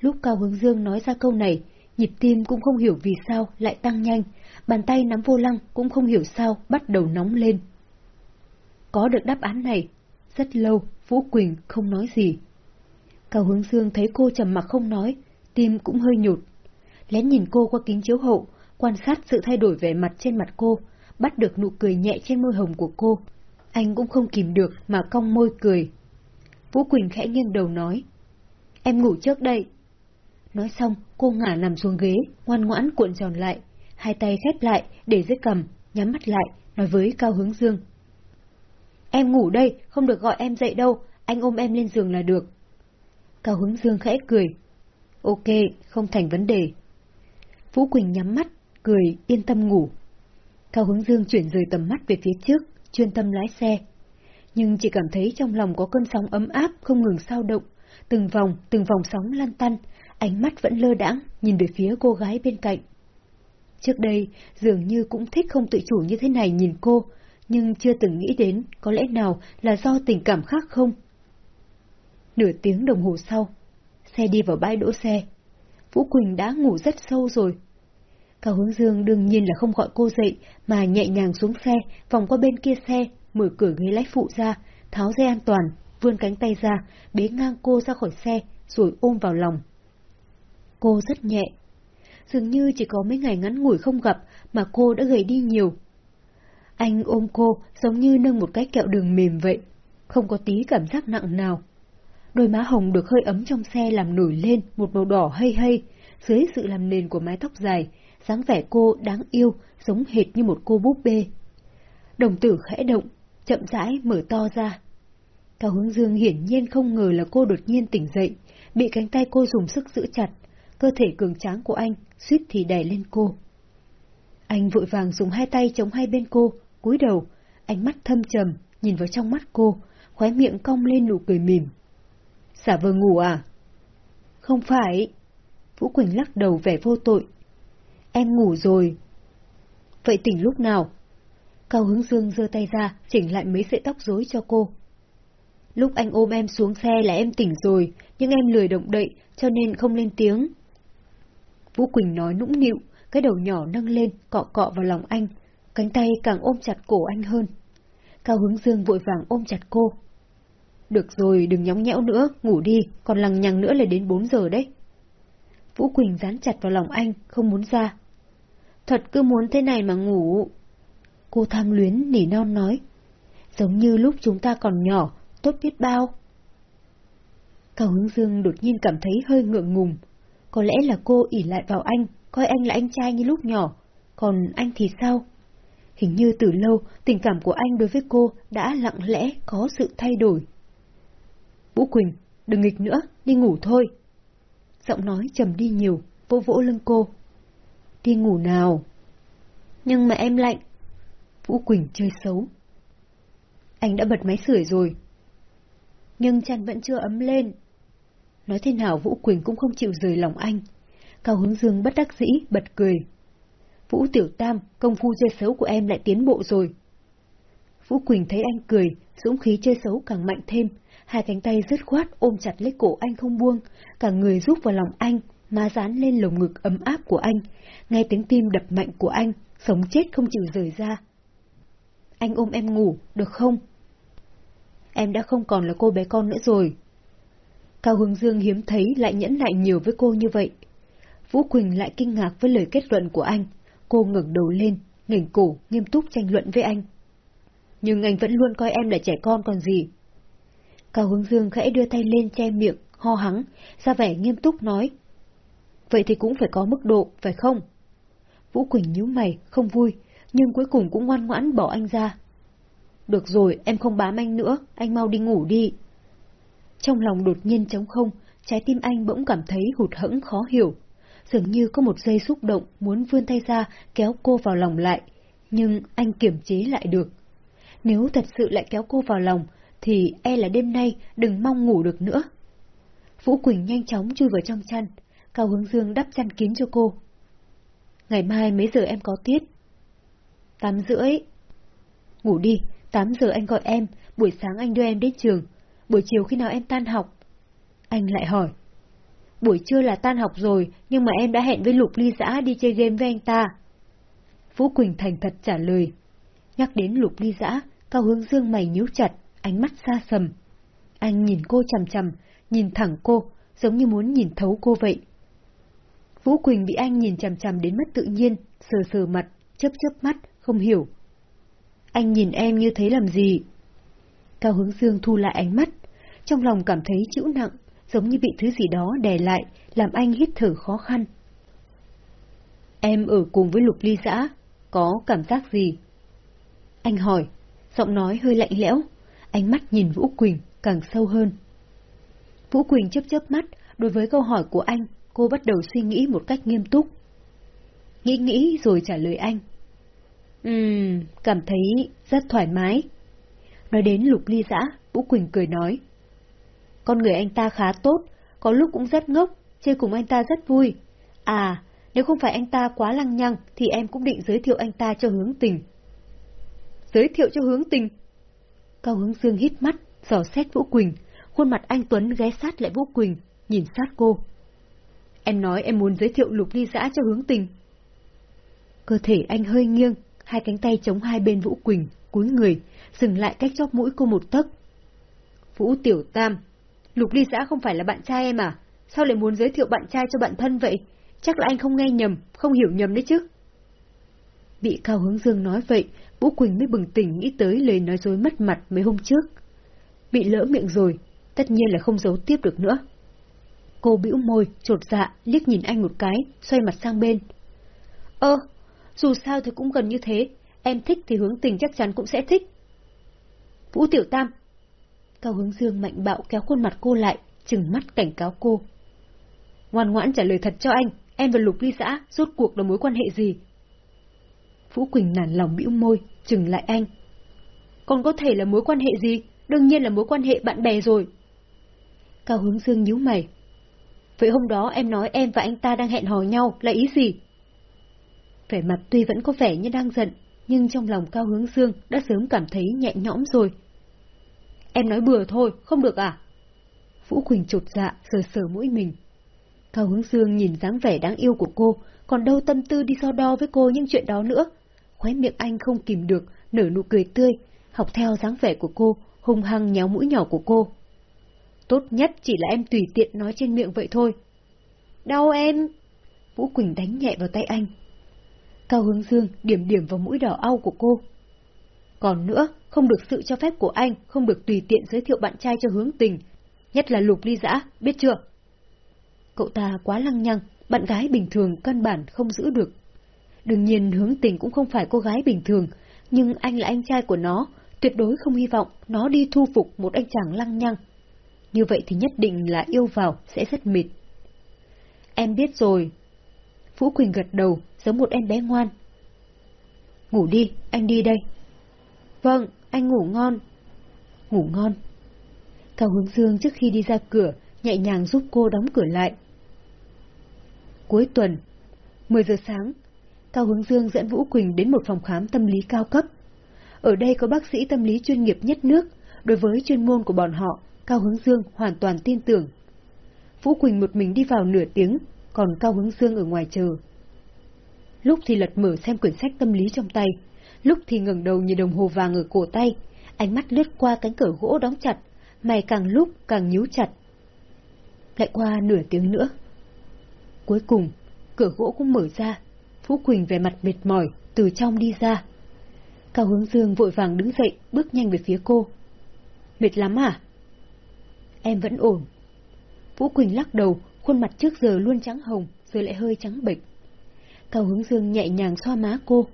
Lúc Cao Hướng Dương nói ra câu này, nhịp tim cũng không hiểu vì sao lại tăng nhanh, bàn tay nắm vô lăng cũng không hiểu sao bắt đầu nóng lên. Có được đáp án này, rất lâu Vũ Quỳnh không nói gì. Cao Hướng Dương thấy cô trầm mặc không nói, tim cũng hơi nhụt. Lén nhìn cô qua kính chiếu hậu, quan sát sự thay đổi vẻ mặt trên mặt cô, bắt được nụ cười nhẹ trên môi hồng của cô. Anh cũng không kìm được mà cong môi cười. Vũ Quỳnh khẽ nghiêng đầu nói. Em ngủ trước đây. Nói xong, cô ngả nằm xuống ghế, ngoan ngoãn cuộn tròn lại, hai tay khép lại, để dưới cầm, nhắm mắt lại, nói với Cao Hướng Dương. Em ngủ đây, không được gọi em dậy đâu, anh ôm em lên giường là được. Cao Hướng Dương khẽ cười. Ok, không thành vấn đề. Vũ Quỳnh nhắm mắt, cười, yên tâm ngủ. Cao Hướng Dương chuyển rời tầm mắt về phía trước, chuyên tâm lái xe. Nhưng chỉ cảm thấy trong lòng có cơn sóng ấm áp không ngừng sao động, từng vòng, từng vòng sóng lan tăn, ánh mắt vẫn lơ đãng nhìn về phía cô gái bên cạnh. Trước đây, dường như cũng thích không tự chủ như thế này nhìn cô, nhưng chưa từng nghĩ đến có lẽ nào là do tình cảm khác không. Nửa tiếng đồng hồ sau, xe đi vào bãi đỗ xe. Vũ Quỳnh đã ngủ rất sâu rồi. Cao Hướng Dương đương nhiên là không gọi cô dậy, mà nhẹ nhàng xuống xe, vòng qua bên kia xe, mở cửa ghế lái phụ ra, tháo dây an toàn, vươn cánh tay ra, bế ngang cô ra khỏi xe, rồi ôm vào lòng. Cô rất nhẹ. Dường như chỉ có mấy ngày ngắn ngủi không gặp mà cô đã gầy đi nhiều. Anh ôm cô giống như nâng một cái kẹo đường mềm vậy, không có tí cảm giác nặng nào. Đôi má hồng được hơi ấm trong xe làm nổi lên một màu đỏ hay hay, dưới sự làm nền của mái tóc dài, dáng vẻ cô đáng yêu, giống hệt như một cô búp bê. Đồng tử khẽ động, chậm rãi mở to ra. Cao hướng dương hiển nhiên không ngờ là cô đột nhiên tỉnh dậy, bị cánh tay cô dùng sức giữ chặt, cơ thể cường tráng của anh suýt thì đè lên cô. Anh vội vàng dùng hai tay chống hai bên cô, cúi đầu, ánh mắt thâm trầm, nhìn vào trong mắt cô, khóe miệng cong lên nụ cười mỉm. Xả vờ ngủ à? Không phải. Vũ Quỳnh lắc đầu vẻ vô tội. Em ngủ rồi. Vậy tỉnh lúc nào? Cao Hướng Dương giơ tay ra, chỉnh lại mấy sợi tóc rối cho cô. Lúc anh ôm em xuống xe là em tỉnh rồi, nhưng em lười động đậy, cho nên không lên tiếng. Vũ Quỳnh nói nũng nịu, cái đầu nhỏ nâng lên, cọ cọ vào lòng anh, cánh tay càng ôm chặt cổ anh hơn. Cao Hướng Dương vội vàng ôm chặt cô. Được rồi, đừng nhóng nhẽo nữa, ngủ đi, còn lằng nhằng nữa là đến 4 giờ đấy. Vũ Quỳnh dán chặt vào lòng anh, không muốn ra. Thật cứ muốn thế này mà ngủ. Cô tham luyến nỉ non nói. Giống như lúc chúng ta còn nhỏ, tốt biết bao. Cao Hướng Dương đột nhiên cảm thấy hơi ngượng ngùng. Có lẽ là cô ỉ lại vào anh, coi anh là anh trai như lúc nhỏ. Còn anh thì sao? Hình như từ lâu, tình cảm của anh đối với cô đã lặng lẽ có sự thay đổi. Vũ Quỳnh, đừng nghịch nữa, đi ngủ thôi. Giọng nói trầm đi nhiều, vỗ vỗ lưng cô. Đi ngủ nào. Nhưng mà em lạnh. Vũ Quỳnh chơi xấu. Anh đã bật máy sưởi rồi. Nhưng chăn vẫn chưa ấm lên nói thế nào Vũ Quỳnh cũng không chịu rời lòng anh. Cao Hướng Dương bất đắc dĩ, bật cười. Vũ Tiểu Tam, công phu chơi xấu của em lại tiến bộ rồi. Vũ Quỳnh thấy anh cười, dũng khí chơi xấu càng mạnh thêm, hai cánh tay dứt khoát ôm chặt lấy cổ anh không buông, cả người rút vào lòng anh, má dán lên lồng ngực ấm áp của anh, nghe tiếng tim đập mạnh của anh, sống chết không chịu rời ra. Anh ôm em ngủ, được không? Em đã không còn là cô bé con nữa rồi. Cao Hướng Dương hiếm thấy lại nhẫn nại nhiều với cô như vậy. Vũ Quỳnh lại kinh ngạc với lời kết luận của anh. Cô ngẩng đầu lên, ngẩng cổ, nghiêm túc tranh luận với anh. Nhưng anh vẫn luôn coi em là trẻ con còn gì. Cao Hướng Dương khẽ đưa tay lên che miệng, ho hắng, ra vẻ nghiêm túc nói. Vậy thì cũng phải có mức độ, phải không? Vũ Quỳnh nhíu mày, không vui, nhưng cuối cùng cũng ngoan ngoãn bỏ anh ra. Được rồi, em không bám anh nữa, anh mau đi ngủ đi. Trong lòng đột nhiên trống không, trái tim anh bỗng cảm thấy hụt hẫng khó hiểu. Dường như có một giây xúc động muốn vươn tay ra kéo cô vào lòng lại, nhưng anh kiềm chế lại được. Nếu thật sự lại kéo cô vào lòng, thì e là đêm nay đừng mong ngủ được nữa. Vũ Quỳnh nhanh chóng chui vào trong chăn, Cao Hướng Dương đắp chăn kín cho cô. Ngày mai mấy giờ em có tiết? Tám rưỡi. Ngủ đi, tám giờ anh gọi em, buổi sáng anh đưa em đến trường, buổi chiều khi nào em tan học? Anh lại hỏi. Buổi trưa là tan học rồi, nhưng mà em đã hẹn với Lục Ly Giã đi chơi game với anh ta. Vũ Quỳnh thành thật trả lời. Nhắc đến Lục Ly Giã, Cao Hướng Dương mày nhíu chặt, ánh mắt xa sầm. Anh nhìn cô chằm chằm, nhìn thẳng cô, giống như muốn nhìn thấu cô vậy. Vũ Quỳnh bị anh nhìn chằm chằm đến mất tự nhiên, sờ sờ mặt, chớp chớp mắt, không hiểu. Anh nhìn em như thế làm gì? Cao Hướng Dương thu lại ánh mắt, trong lòng cảm thấy chịu nặng, giống như bị thứ gì đó đè lại, làm anh hít thở khó khăn. Em ở cùng với Lục Ly Giã, có cảm giác gì? Anh hỏi, giọng nói hơi lạnh lẽo, ánh mắt nhìn Vũ Quỳnh càng sâu hơn. Vũ Quỳnh chớp chớp mắt, đối với câu hỏi của anh, cô bắt đầu suy nghĩ một cách nghiêm túc. Nghĩ nghĩ rồi trả lời anh. Ừm, cảm thấy rất thoải mái. Nói đến Lục Ly Giã, Vũ Quỳnh cười nói. Con người anh ta khá tốt, có lúc cũng rất ngốc, chơi cùng anh ta rất vui. À, nếu không phải anh ta quá lăng nhăng, thì em cũng định giới thiệu anh ta cho hướng tình. Giới thiệu cho hướng tình? Cao hướng dương hít mắt, dò xét Vũ Quỳnh, khuôn mặt anh Tuấn ghé sát lại Vũ Quỳnh, nhìn sát cô. Em nói em muốn giới thiệu lục ly giã cho hướng tình. Cơ thể anh hơi nghiêng, hai cánh tay chống hai bên Vũ Quỳnh, cúi người, dừng lại cách chóp mũi cô một tấc. Vũ Tiểu Tam, Lục Ly Giã không phải là bạn trai em à? Sao lại muốn giới thiệu bạn trai cho bạn thân vậy? Chắc là anh không nghe nhầm, không hiểu nhầm đấy chứ. Bị Cao Hướng Dương nói vậy, Vũ Quỳnh mới bừng tỉnh nghĩ tới lời nói dối mất mặt mấy hôm trước. Bị lỡ miệng rồi, tất nhiên là không giấu tiếp được nữa. Cô bĩu môi, trột dạ, liếc nhìn anh một cái, xoay mặt sang bên. Ơ, dù sao thì cũng gần như thế, em thích thì hướng tình chắc chắn cũng sẽ thích. Vũ Tiểu Tam. Cao hướng dương mạnh bạo kéo khuôn mặt cô lại, chừng mắt cảnh cáo cô. Ngoan ngoãn trả lời thật cho anh, em và Lục Ly xã rốt cuộc là mối quan hệ gì? Vũ Quỳnh nản lòng bĩu môi, chừng lại anh. Còn có thể là mối quan hệ gì? Đương nhiên là mối quan hệ bạn bè rồi. Cao hướng dương nhíu mày. Vậy hôm đó em nói em và anh ta đang hẹn hò nhau là ý gì? Vẻ mặt tuy vẫn có vẻ như đang giận, nhưng trong lòng Cao Hướng Dương đã sớm cảm thấy nhẹ nhõm rồi. Em nói bừa thôi, không được à? Vũ Quỳnh chột dạ, sờ sờ mũi mình. Cao Hướng Dương nhìn dáng vẻ đáng yêu của cô, còn đâu tâm tư đi so đo với cô những chuyện đó nữa. Khóe miệng anh không kìm được, nở nụ cười tươi, học theo dáng vẻ của cô, hung hăng nhéo mũi nhỏ của cô. Tốt nhất chỉ là em tùy tiện nói trên miệng vậy thôi. Đau em! Vũ Quỳnh đánh nhẹ vào tay anh, Cao Hướng Dương điểm điểm vào mũi đỏ au của cô. Còn nữa, không được sự cho phép của anh, không được tùy tiện giới thiệu bạn trai cho hướng tình, nhất là lục ly dã, biết chưa? Cậu ta quá lăng nhăng, bạn gái bình thường căn bản không giữ được. Đương nhiên hướng tình cũng không phải cô gái bình thường, nhưng anh là anh trai của nó, tuyệt đối không hy vọng nó đi thu phục một anh chàng lăng nhăng. Như vậy thì nhất định là yêu vào sẽ rất mệt. Em biết rồi. Phú Quỳnh gật đầu, giống một em bé ngoan. Ngủ đi, anh đi đây. Vâng, anh ngủ ngon. Ngủ ngon. Cao Hướng Dương trước khi đi ra cửa, nhẹ nhàng giúp cô đóng cửa lại. Cuối tuần, 10 giờ sáng, Cao Hướng Dương dẫn Vũ Quỳnh đến một phòng khám tâm lý cao cấp. Ở đây có bác sĩ tâm lý chuyên nghiệp nhất nước, đối với chuyên môn của bọn họ, Cao Hướng Dương hoàn toàn tin tưởng. Vũ Quỳnh một mình đi vào nửa tiếng, còn Cao Hướng Dương ở ngoài chờ. Lúc thì lật mở xem quyển sách tâm lý trong tay, lúc thì ngẩng đầu nhìn đồng hồ vàng ở cổ tay, ánh mắt lướt qua cánh cửa gỗ đóng chặt, mày càng lúc càng nhíu chặt. Lại qua nửa tiếng nữa. Cuối cùng, cửa gỗ cũng mở ra, Phú Quỳnh về mặt mệt mỏi, từ trong đi ra. Cao Hướng Dương vội vàng đứng dậy, bước nhanh về phía cô. Mệt lắm à? Em vẫn ổn. Vũ Quỳnh lắc đầu, khuôn mặt trước giờ luôn trắng hồng, giờ lại hơi trắng bệch. Cao Hướng Dương nhẹ nhàng xoa má cô.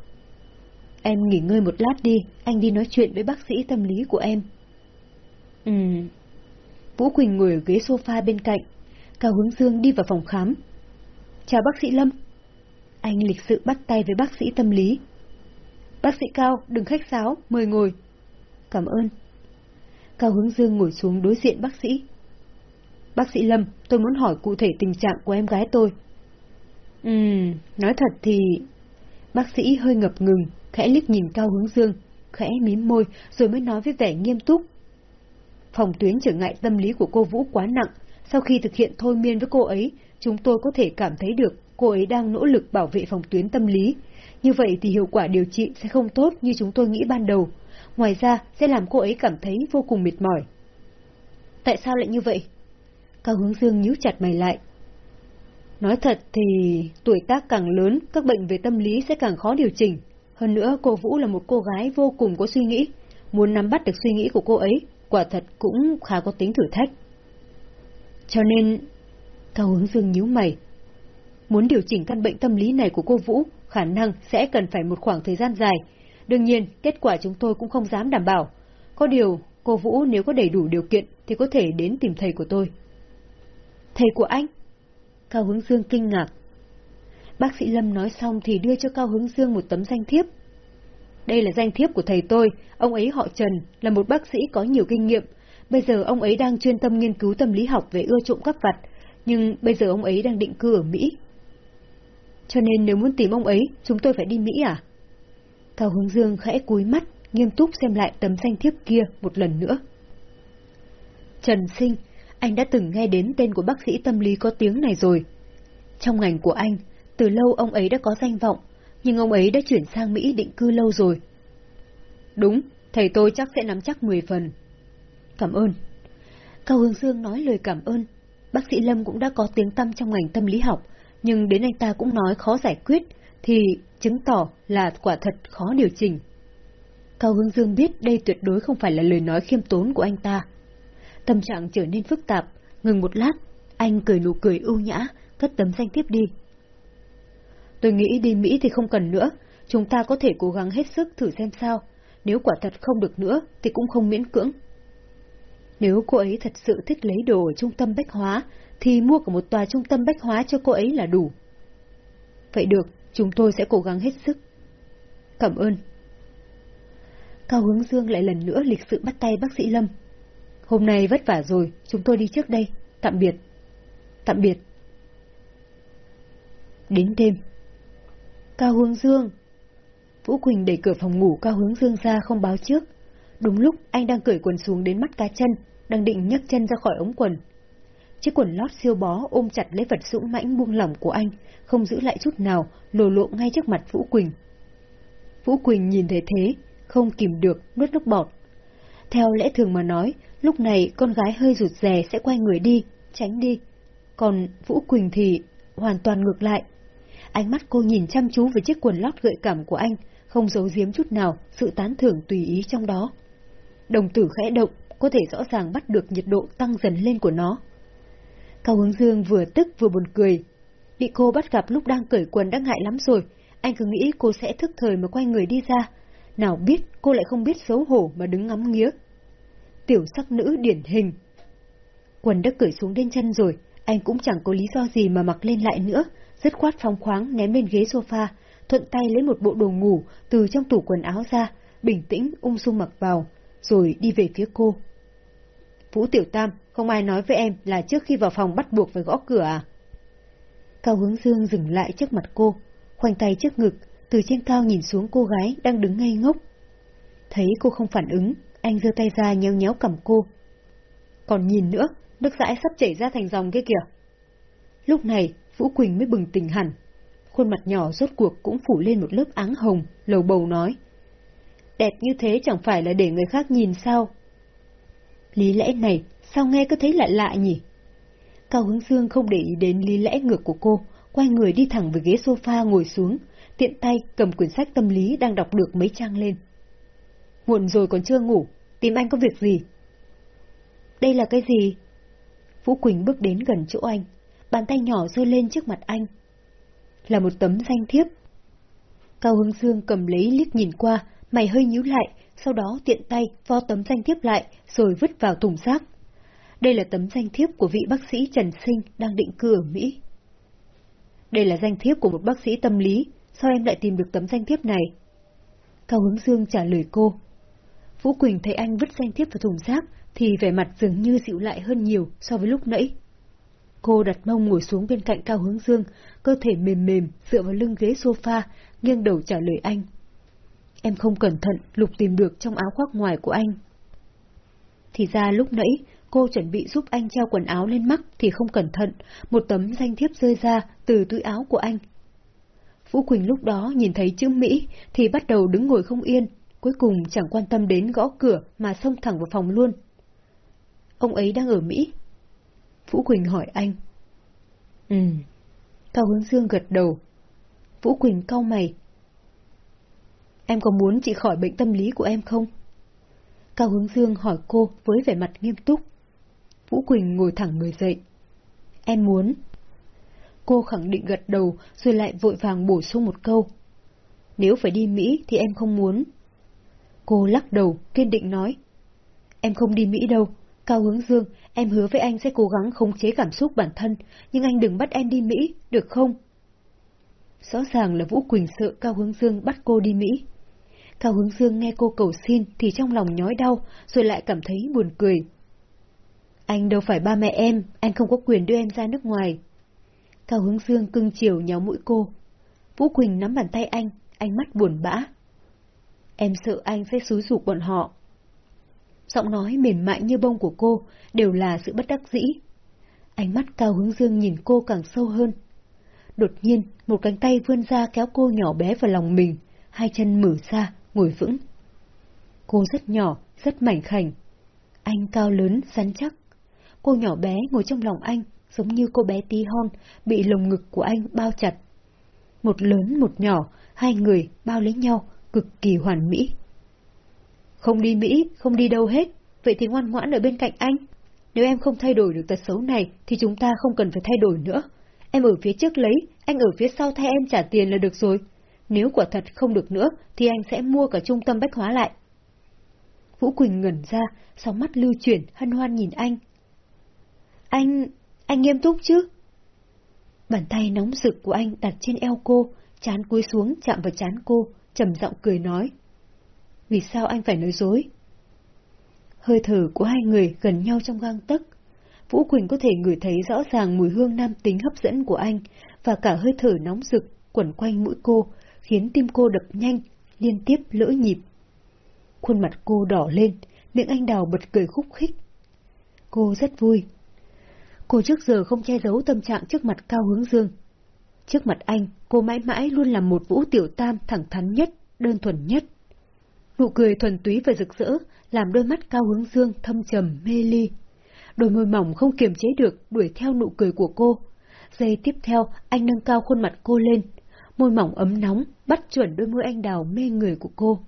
Em nghỉ ngơi một lát đi, anh đi nói chuyện với bác sĩ tâm lý của em. Ừm. Vũ Quỳnh ngồi ở ghế sofa bên cạnh. Cao Hướng Dương đi vào phòng khám. Chào bác sĩ Lâm. Anh lịch sự bắt tay với bác sĩ tâm lý. Bác sĩ Cao, đừng khách sáo, mời ngồi. Cảm ơn. Cao Hướng Dương ngồi xuống đối diện bác sĩ. Bác sĩ Lâm, tôi muốn hỏi cụ thể tình trạng của em gái tôi. Ừm, nói thật thì... Bác sĩ hơi ngập ngừng, khẽ liếc nhìn Cao Hướng Dương, khẽ mím môi rồi mới nói với vẻ nghiêm túc. Phòng tuyến trở ngại tâm lý của cô Vũ quá nặng, sau khi thực hiện thôi miên với cô ấy, chúng tôi có thể cảm thấy được cô ấy đang nỗ lực bảo vệ phòng tuyến tâm lý. Như vậy thì hiệu quả điều trị sẽ không tốt như chúng tôi nghĩ ban đầu. Ngoài ra, sẽ làm cô ấy cảm thấy vô cùng mệt mỏi. Tại sao lại như vậy? Cao Hướng Dương nhíu chặt mày lại. Nói thật thì tuổi tác càng lớn, các bệnh về tâm lý sẽ càng khó điều chỉnh. Hơn nữa, cô Vũ là một cô gái vô cùng có suy nghĩ. Muốn nắm bắt được suy nghĩ của cô ấy, quả thật cũng khá có tính thử thách. Cho nên, Cao Hướng Dương nhíu mày. Muốn điều chỉnh căn bệnh tâm lý này của cô Vũ, khả năng sẽ cần phải một khoảng thời gian dài. Đương nhiên, kết quả chúng tôi cũng không dám đảm bảo. Có điều, cô Vũ nếu có đầy đủ điều kiện thì có thể đến tìm thầy của tôi. Thầy của anh? Cao Hướng Dương kinh ngạc. Bác sĩ Lâm nói xong thì đưa cho Cao Hướng Dương một tấm danh thiếp. Đây là danh thiếp của thầy tôi, ông ấy họ Trần, là một bác sĩ có nhiều kinh nghiệm. Bây giờ ông ấy đang chuyên tâm nghiên cứu tâm lý học về ưa trộm cắp vặt, nhưng bây giờ ông ấy đang định cư ở Mỹ. Cho nên nếu muốn tìm ông ấy, chúng tôi phải đi Mỹ à? Cao Hướng Dương khẽ cúi mắt, nghiêm túc xem lại tấm danh thiếp kia một lần nữa. Trần Sinh, anh đã từng nghe đến tên của bác sĩ tâm lý có tiếng này rồi. Trong ngành của anh, từ lâu ông ấy đã có danh vọng, nhưng ông ấy đã chuyển sang Mỹ định cư lâu rồi. Đúng, thầy tôi chắc sẽ nắm chắc 10 phần. Cảm ơn. Cao Hương Dương nói lời cảm ơn. Bác sĩ Lâm cũng đã có tiếng tăm trong ngành tâm lý học, nhưng đến anh ta cũng nói khó giải quyết, thì chứng tỏ là quả thật khó điều chỉnh. Cao Hương Dương biết đây tuyệt đối không phải là lời nói khiêm tốn của anh ta. Tâm trạng trở nên phức tạp, ngừng một lát, anh cười nụ cười ưu nhã, cất tấm danh tiếp đi. Tôi nghĩ đi Mỹ thì không cần nữa, chúng ta có thể cố gắng hết sức thử xem sao, nếu quả thật không được nữa thì cũng không miễn cưỡng. Nếu cô ấy thật sự thích lấy đồ ở trung tâm bách hóa, thì mua cả một tòa trung tâm bách hóa cho cô ấy là đủ. Vậy được, chúng tôi sẽ cố gắng hết sức. Cảm ơn. Cao Hướng Dương lại lần nữa lịch sự bắt tay bác sĩ Lâm. Hôm nay vất vả rồi, chúng tôi đi trước đây. Tạm biệt. Tạm biệt. Đến đêm. Cao Hướng Dương. Vũ Quỳnh đẩy cửa phòng ngủ Cao Hướng Dương ra không báo trước. Đúng lúc anh đang cởi quần xuống đến mắt cá chân, đang định nhấc chân ra khỏi ống quần. Chiếc quần lót siêu bó ôm chặt lấy vật sũng mãnh buông lỏng của anh, không giữ lại chút nào, lồ lộ ngay trước mặt Vũ Quỳnh. Vũ Quỳnh nhìn thấy thế, không kìm được, nuốt nước bọt. Theo lẽ thường mà nói, lúc này con gái hơi rụt rè sẽ quay người đi, tránh đi. Còn Vũ Quỳnh thì hoàn toàn ngược lại. Ánh mắt cô nhìn chăm chú về chiếc quần lót gợi cảm của anh, không giấu giếm chút nào sự tán thưởng tùy ý trong đó. Đồng tử khẽ động, có thể rõ ràng bắt được nhiệt độ tăng dần lên của nó. Cao Hướng Dương vừa tức vừa buồn cười. Bị cô bắt gặp lúc đang cởi quần đã ngại lắm rồi, anh cứ nghĩ cô sẽ thức thời mà quay người đi ra. Nào biết cô lại không biết xấu hổ mà đứng ngắm nghía. Tiểu sắc nữ điển hình. Quần đã cởi xuống đến chân rồi, anh cũng chẳng có lý do gì mà mặc lên lại nữa, dứt khoát phóng khoáng ném lên ghế sofa, thuận tay lấy một bộ đồ ngủ từ trong tủ quần áo ra, bình tĩnh ung dung mặc vào, rồi đi về phía cô. Vũ Tiểu Tam, không ai nói với em là trước khi vào phòng bắt buộc phải gõ cửa à? Cao Hướng Dương dừng lại trước mặt cô, khoanh tay trước ngực, từ trên cao nhìn xuống cô gái đang đứng ngây ngốc. Thấy cô không phản ứng, anh giơ tay ra nhéo nhéo cầm cô. Còn nhìn nữa, nước dãi sắp chảy ra thành dòng kia kìa. Lúc này, Vũ Quỳnh mới bừng tỉnh hẳn. Khuôn mặt nhỏ rốt cuộc cũng phủ lên một lớp áng hồng, lầu bầu nói. Đẹp như thế chẳng phải là để người khác nhìn sao? Lý lẽ này, sao nghe cứ thấy lạ lạ nhỉ? Cao Hướng Dương không để ý đến lý lẽ ngược của cô, quay người đi thẳng về ghế sofa ngồi xuống, tiện tay cầm quyển sách tâm lý đang đọc được mấy trang lên. Muộn rồi còn chưa ngủ, tìm anh có việc gì? Đây là cái gì? Vũ Quỳnh bước đến gần chỗ anh, bàn tay nhỏ giơ lên trước mặt anh. Là một tấm danh thiếp. Cao Hưng Dương cầm lấy liếc nhìn qua, mày hơi nhíu lại, sau đó tiện tay vo tấm danh thiếp lại rồi vứt vào thùng rác. Đây là tấm danh thiếp của vị bác sĩ Trần Sinh đang định cư ở Mỹ. Đây là danh thiếp của một bác sĩ tâm lý, sao em lại tìm được tấm danh thiếp này? Cao Hướng Dương trả lời cô. Vũ Quỳnh thấy anh vứt danh thiếp vào thùng rác, thì vẻ mặt dường như dịu lại hơn nhiều so với lúc nãy. Cô đặt mông ngồi xuống bên cạnh Cao Hướng Dương, cơ thể mềm mềm, dựa vào lưng ghế sofa, nghiêng đầu trả lời anh. Em không cẩn thận lục tìm được trong áo khoác ngoài của anh. Thì ra lúc nãy, cô chuẩn bị giúp anh treo quần áo lên mắt thì không cẩn thận, một tấm danh thiếp rơi ra từ túi áo của anh. Vũ Quỳnh lúc đó nhìn thấy chữ Mỹ thì bắt đầu đứng ngồi không yên, cuối cùng chẳng quan tâm đến gõ cửa mà xông thẳng vào phòng luôn. Ông ấy đang ở Mỹ. Vũ Quỳnh hỏi anh. Ừ. Cao Hướng Dương gật đầu. Vũ Quỳnh cau mày. Em có muốn chị khỏi bệnh tâm lý của em không? Cao Hướng Dương hỏi cô với vẻ mặt nghiêm túc. Vũ Quỳnh ngồi thẳng người dậy. Em muốn. Cô khẳng định gật đầu rồi lại vội vàng bổ sung một câu. Nếu phải đi Mỹ thì em không muốn. Cô lắc đầu, kiên định nói. Em không đi Mỹ đâu. Cao Hướng Dương, em hứa với anh sẽ cố gắng khống chế cảm xúc bản thân, nhưng anh đừng bắt em đi Mỹ, được không? Rõ ràng là Vũ Quỳnh sợ Cao Hướng Dương bắt cô đi Mỹ. Cao Hướng Dương nghe cô cầu xin thì trong lòng nhói đau, rồi lại cảm thấy buồn cười. Anh đâu phải ba mẹ em, anh không có quyền đưa em ra nước ngoài. Cao Hướng Dương cưng chiều nhéo mũi cô. Vũ Quỳnh nắm bàn tay anh, ánh mắt buồn bã. Em sợ anh sẽ xúi dục bọn họ. Giọng nói mềm mại như bông của cô đều là sự bất đắc dĩ. Ánh mắt Cao Hướng Dương nhìn cô càng sâu hơn. Đột nhiên, một cánh tay vươn ra kéo cô nhỏ bé vào lòng mình, hai chân mở ra, ngồi vững. Cô rất nhỏ, rất mảnh khảnh. Anh cao lớn, rắn chắc. Cô nhỏ bé ngồi trong lòng anh, giống như cô bé tí hon, bị lồng ngực của anh bao chặt. Một lớn một nhỏ, hai người bao lấy nhau, cực kỳ hoàn mỹ. Không đi Mỹ, không đi đâu hết, vậy thì ngoan ngoãn ở bên cạnh anh. Nếu em không thay đổi được tật xấu này, thì chúng ta không cần phải thay đổi nữa. Em ở phía trước lấy, anh ở phía sau thay em trả tiền là được rồi. Nếu quả thật không được nữa, thì anh sẽ mua cả trung tâm bách hóa lại. Vũ Quỳnh ngẩn ra, sóng mắt lưu chuyển, hân hoan nhìn anh. Anh... anh nghiêm túc chứ? Bàn tay nóng rực của anh đặt trên eo cô, chán cúi xuống chạm vào chán cô, trầm giọng cười nói. Vì sao anh phải nói dối? Hơi thở của hai người gần nhau trong gang tấc. Vũ Quỳnh có thể ngửi thấy rõ ràng mùi hương nam tính hấp dẫn của anh, và cả hơi thở nóng rực quẩn quanh mũi cô, khiến tim cô đập nhanh, liên tiếp lỡ nhịp. Khuôn mặt cô đỏ lên, miệng anh đào bật cười khúc khích. Cô rất vui. Cô trước giờ không che giấu tâm trạng trước mặt Cao Hướng Dương. Trước mặt anh, cô mãi mãi luôn là một vũ tiểu tam thẳng thắn nhất, đơn thuần nhất. Nụ cười thuần túy và rực rỡ, làm đôi mắt Cao Hướng Dương thâm trầm mê ly. Đôi môi mỏng không kiềm chế được đuổi theo nụ cười của cô. Giây tiếp theo, anh nâng cao khuôn mặt cô lên, môi mỏng ấm nóng, bắt chuẩn đôi môi anh đào mê người của cô.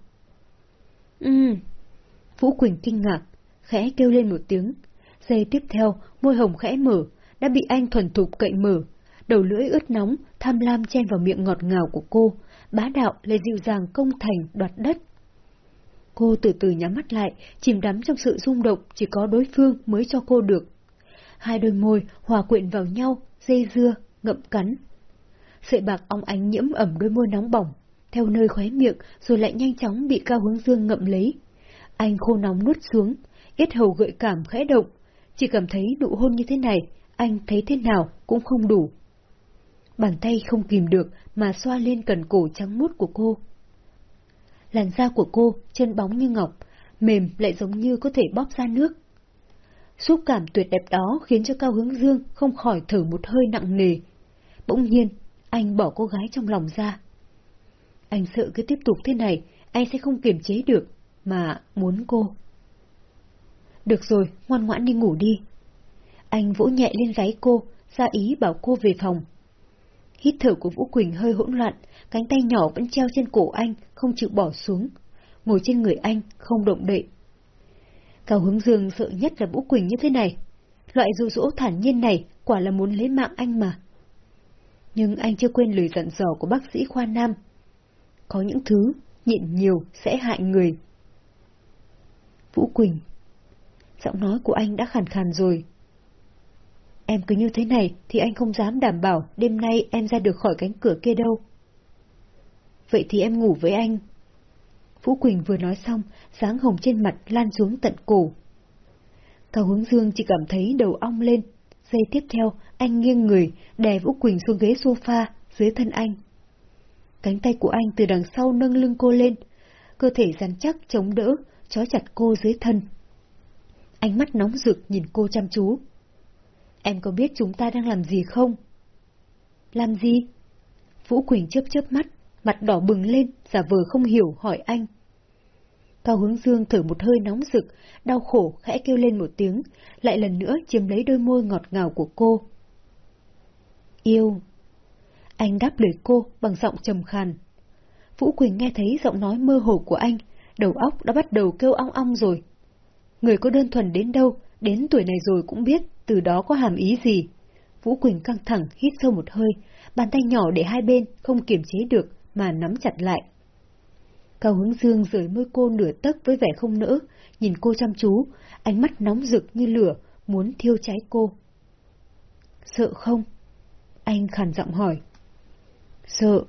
Ừm. Vũ Quỳnh kinh ngạc, khẽ kêu lên một tiếng. Giây tiếp theo, môi hồng khẽ mở, đã bị anh thuần thục cậy mở. Đầu lưỡi ướt nóng, tham lam chen vào miệng ngọt ngào của cô, bá đạo lại dịu dàng công thành đoạt đất. Cô từ từ nhắm mắt lại, chìm đắm trong sự rung động chỉ có đối phương mới cho cô được. Hai đôi môi hòa quyện vào nhau, dây dưa, ngậm cắn, Sợi bạc ong ánh nhiễm ẩm đôi môi nóng bỏng, theo nơi khóe miệng rồi lại nhanh chóng bị Cao Hướng Dương ngậm lấy. Anh khô nóng nuốt xuống, Yết hầu gợi cảm khẽ động, chỉ cảm thấy nụ hôn như thế này, anh thấy thế nào cũng không đủ. Bàn tay không kìm được mà xoa lên cần cổ trắng mút của cô. Làn da của cô chân bóng như ngọc, mềm lại giống như có thể bóp ra nước. Xúc cảm tuyệt đẹp đó khiến cho Cao Hướng Dương không khỏi thở một hơi nặng nề. Bỗng nhiên, anh bỏ cô gái trong lòng ra. Anh sợ cứ tiếp tục thế này, anh sẽ không kiềm chế được, mà muốn cô. Được rồi, ngoan ngoãn đi ngủ đi. Anh vỗ nhẹ lên gáy cô, ra ý bảo cô về phòng. Hít thở của Vũ Quỳnh hơi hỗn loạn, cánh tay nhỏ vẫn treo trên cổ anh, không chịu bỏ xuống. Ngồi trên người anh, không động đậy. Cao hướng dương sợ nhất là Vũ Quỳnh như thế này. Loại dụ dỗ thản nhiên này quả là muốn lấy mạng anh mà. Nhưng anh chưa quên lời dặn dò của bác sĩ Khoa Nam. Có những thứ, nhịn nhiều sẽ hại người. Vũ Quỳnh Giọng nói của anh đã khàn khàn rồi. Em cứ như thế này thì anh không dám đảm bảo đêm nay em ra được khỏi cánh cửa kia đâu. Vậy thì em ngủ với anh. Vũ Quỳnh vừa nói xong, dáng hồng trên mặt lan xuống tận cổ. Cao hướng dương chỉ cảm thấy đầu ong lên. Giây tiếp theo, anh nghiêng người, đè Vũ Quỳnh xuống ghế sofa, dưới thân anh. Cánh tay của anh từ đằng sau nâng lưng cô lên, cơ thể rắn chắc chống đỡ, trói chặt cô dưới thân. Ánh mắt nóng rực nhìn cô chăm chú. Em có biết chúng ta đang làm gì không? Làm gì? Vũ Quỳnh chớp chớp mắt, mặt đỏ bừng lên, giả vờ không hiểu hỏi anh. Cao hướng dương thở một hơi nóng rực, đau khổ khẽ kêu lên một tiếng, lại lần nữa chiếm lấy đôi môi ngọt ngào của cô. Yêu. Anh đáp lời cô bằng giọng trầm khàn. Vũ Quỳnh nghe thấy giọng nói mơ hồ của anh, đầu óc đã bắt đầu kêu ong ong rồi. Người có đơn thuần đến đâu, đến tuổi này rồi cũng biết từ đó có hàm ý gì. Vũ Quỳnh căng thẳng hít sâu một hơi, bàn tay nhỏ để hai bên không kiềm chế được mà nắm chặt lại. Cao hướng dương rời môi cô nửa tấc với vẻ không nỡ, nhìn cô chăm chú, ánh mắt nóng rực như lửa, muốn thiêu cháy cô. Sợ không? Anh khàn giọng hỏi. Sợ.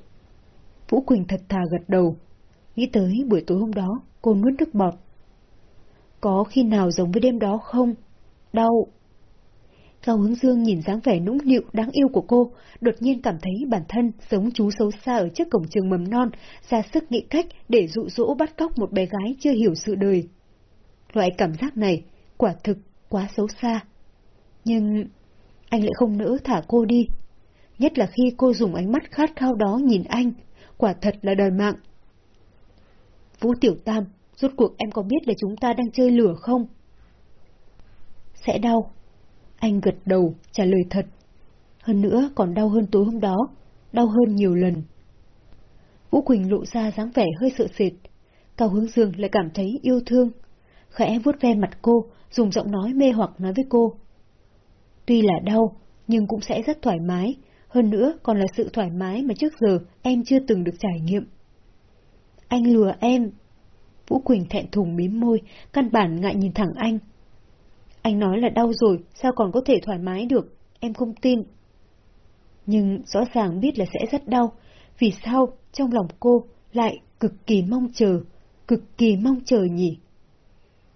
Vũ Quỳnh thật thà gật đầu. Nghĩ tới buổi tối hôm đó, cô nuốt nước bọt. Có khi nào giống với đêm đó không? Đau. Cao hướng dương nhìn dáng vẻ nũng nịu đáng yêu của cô, đột nhiên cảm thấy bản thân giống chú xấu xa ở trước cổng trường mầm non, ra sức nghĩ cách để dụ dỗ bắt cóc một bé gái chưa hiểu sự đời. Loại cảm giác này, quả thực, quá xấu xa. Nhưng, anh lại không nỡ thả cô đi. Nhất là khi cô dùng ánh mắt khát khao đó nhìn anh, quả thật là đòi mạng. Vũ Tiểu Tam, rốt cuộc em có biết là chúng ta đang chơi lửa không? Sẽ đau. Anh gật đầu, trả lời thật. Hơn nữa còn đau hơn tối hôm đó, đau hơn nhiều lần. Vũ Quỳnh lộ ra dáng vẻ hơi sợ sệt. Cao Hướng Dương lại cảm thấy yêu thương. Khẽ vuốt ve mặt cô, dùng giọng nói mê hoặc nói với cô. Tuy là đau, nhưng cũng sẽ rất thoải mái. Hơn nữa còn là sự thoải mái mà trước giờ em chưa từng được trải nghiệm. Anh lừa em. Vũ Quỳnh thẹn thùng mím môi, căn bản ngại nhìn thẳng anh. Anh nói là đau rồi, sao còn có thể thoải mái được, em không tin. Nhưng rõ ràng biết là sẽ rất đau, vì sao trong lòng cô lại cực kỳ mong chờ, cực kỳ mong chờ nhỉ?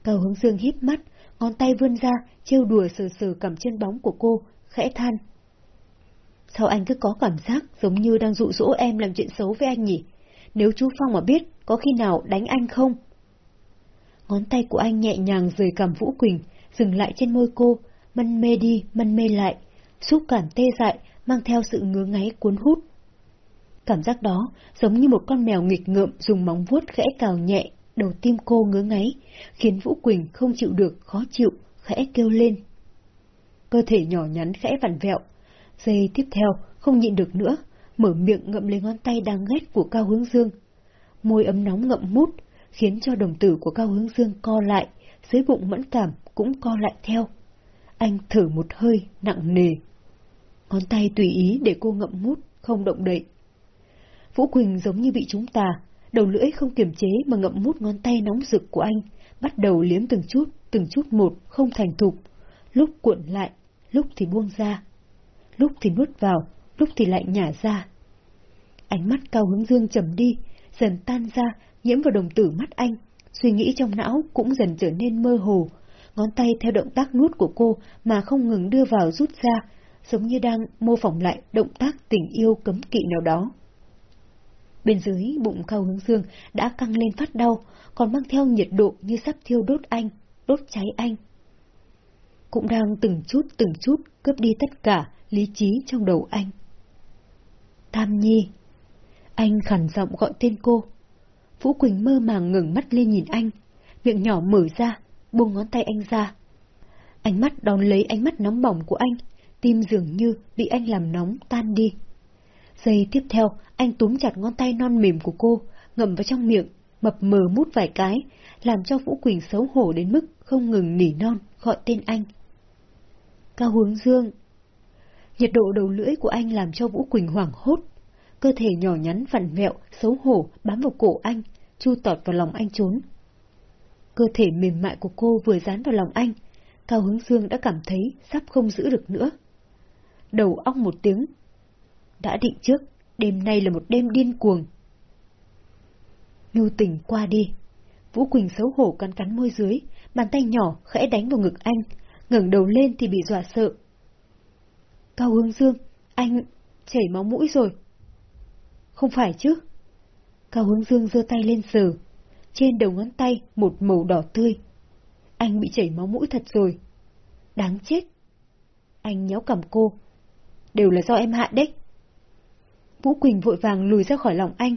Cao hướng dương híp mắt, ngón tay vươn ra, trêu đùa sờ sờ cầm chân bóng của cô, khẽ than. Sao anh cứ có cảm giác giống như đang dụ dỗ em làm chuyện xấu với anh nhỉ? Nếu chú Phong mà biết, có khi nào đánh anh không? Ngón tay của anh nhẹ nhàng rời cầm Vũ Quỳnh, dừng lại trên môi cô, mân mê đi, mân mê lại, xúc cảm tê dại, mang theo sự ngứa ngáy cuốn hút. Cảm giác đó giống như một con mèo nghịch ngợm dùng móng vuốt khẽ cào nhẹ, đầu tim cô ngứa ngáy, khiến Vũ Quỳnh không chịu được, khó chịu, khẽ kêu lên. Cơ thể nhỏ nhắn khẽ vặn vẹo. Giây tiếp theo, không nhịn được nữa, mở miệng ngậm lấy ngón tay đang ghét của Cao Hướng Dương. Môi ấm nóng ngậm mút, khiến cho đồng tử của Cao Hướng Dương co lại, dưới bụng mẫn cảm cũng co lại theo. Anh thở một hơi, nặng nề. Ngón tay tùy ý để cô ngậm mút, không động đậy. Vũ Quỳnh giống như bị chúng ta, đầu lưỡi không kiềm chế mà ngậm mút ngón tay nóng rực của anh, bắt đầu liếm từng chút, từng chút một, không thành thục. Lúc cuộn lại, lúc thì buông ra. Lúc thì nuốt vào, lúc thì lại nhả ra. Ánh mắt cao hướng dương trầm đi, dần tan ra, nhiễm vào đồng tử mắt anh, suy nghĩ trong não cũng dần trở nên mơ hồ, ngón tay theo động tác nuốt của cô mà không ngừng đưa vào rút ra, giống như đang mô phỏng lại động tác tình yêu cấm kỵ nào đó. Bên dưới bụng Cao Hướng Dương đã căng lên phát đau, còn mang theo nhiệt độ như sắp thiêu đốt anh, đốt cháy anh. Cũng đang từng chút từng chút cướp đi tất cả lý trí trong đầu anh. Tam Nhi. Anh khẳng giọng gọi tên cô. Vũ Quỳnh mơ màng ngừng mắt lên nhìn anh, miệng nhỏ mở ra, buông ngón tay anh ra. Ánh mắt đón lấy ánh mắt nóng bỏng của anh, tim dường như bị anh làm nóng tan đi. Giây tiếp theo, anh túm chặt ngón tay non mềm của cô, ngậm vào trong miệng, mập mờ mút vài cái, làm cho Vũ Quỳnh xấu hổ đến mức không ngừng nỉ non gọi tên anh. Cao hướng dương. Nhiệt độ đầu lưỡi của anh làm cho Vũ Quỳnh hoảng hốt. Cơ thể nhỏ nhắn vặn vẹo, xấu hổ, bám vào cổ anh, chu tọt vào lòng anh trốn. Cơ thể mềm mại của cô vừa dán vào lòng anh, Cao Hướng Dương đã cảm thấy sắp không giữ được nữa. Đầu óc một tiếng. Đã định trước, đêm nay là một đêm điên cuồng. Nhu tình qua đi. Vũ Quỳnh xấu hổ cắn cắn môi dưới, bàn tay nhỏ khẽ đánh vào ngực anh, ngẩng đầu lên thì bị dọa sợ. Cao Hướng Dương, anh chảy máu mũi rồi. Không phải chứ? Cao Hướng Dương giơ tay lên sờ, trên đầu ngón tay một màu đỏ tươi. Anh bị chảy máu mũi thật rồi. Đáng chết. Anh nhéo cầm cô. Đều là do em hạ đấy. Vũ Quỳnh vội vàng lùi ra khỏi lòng anh.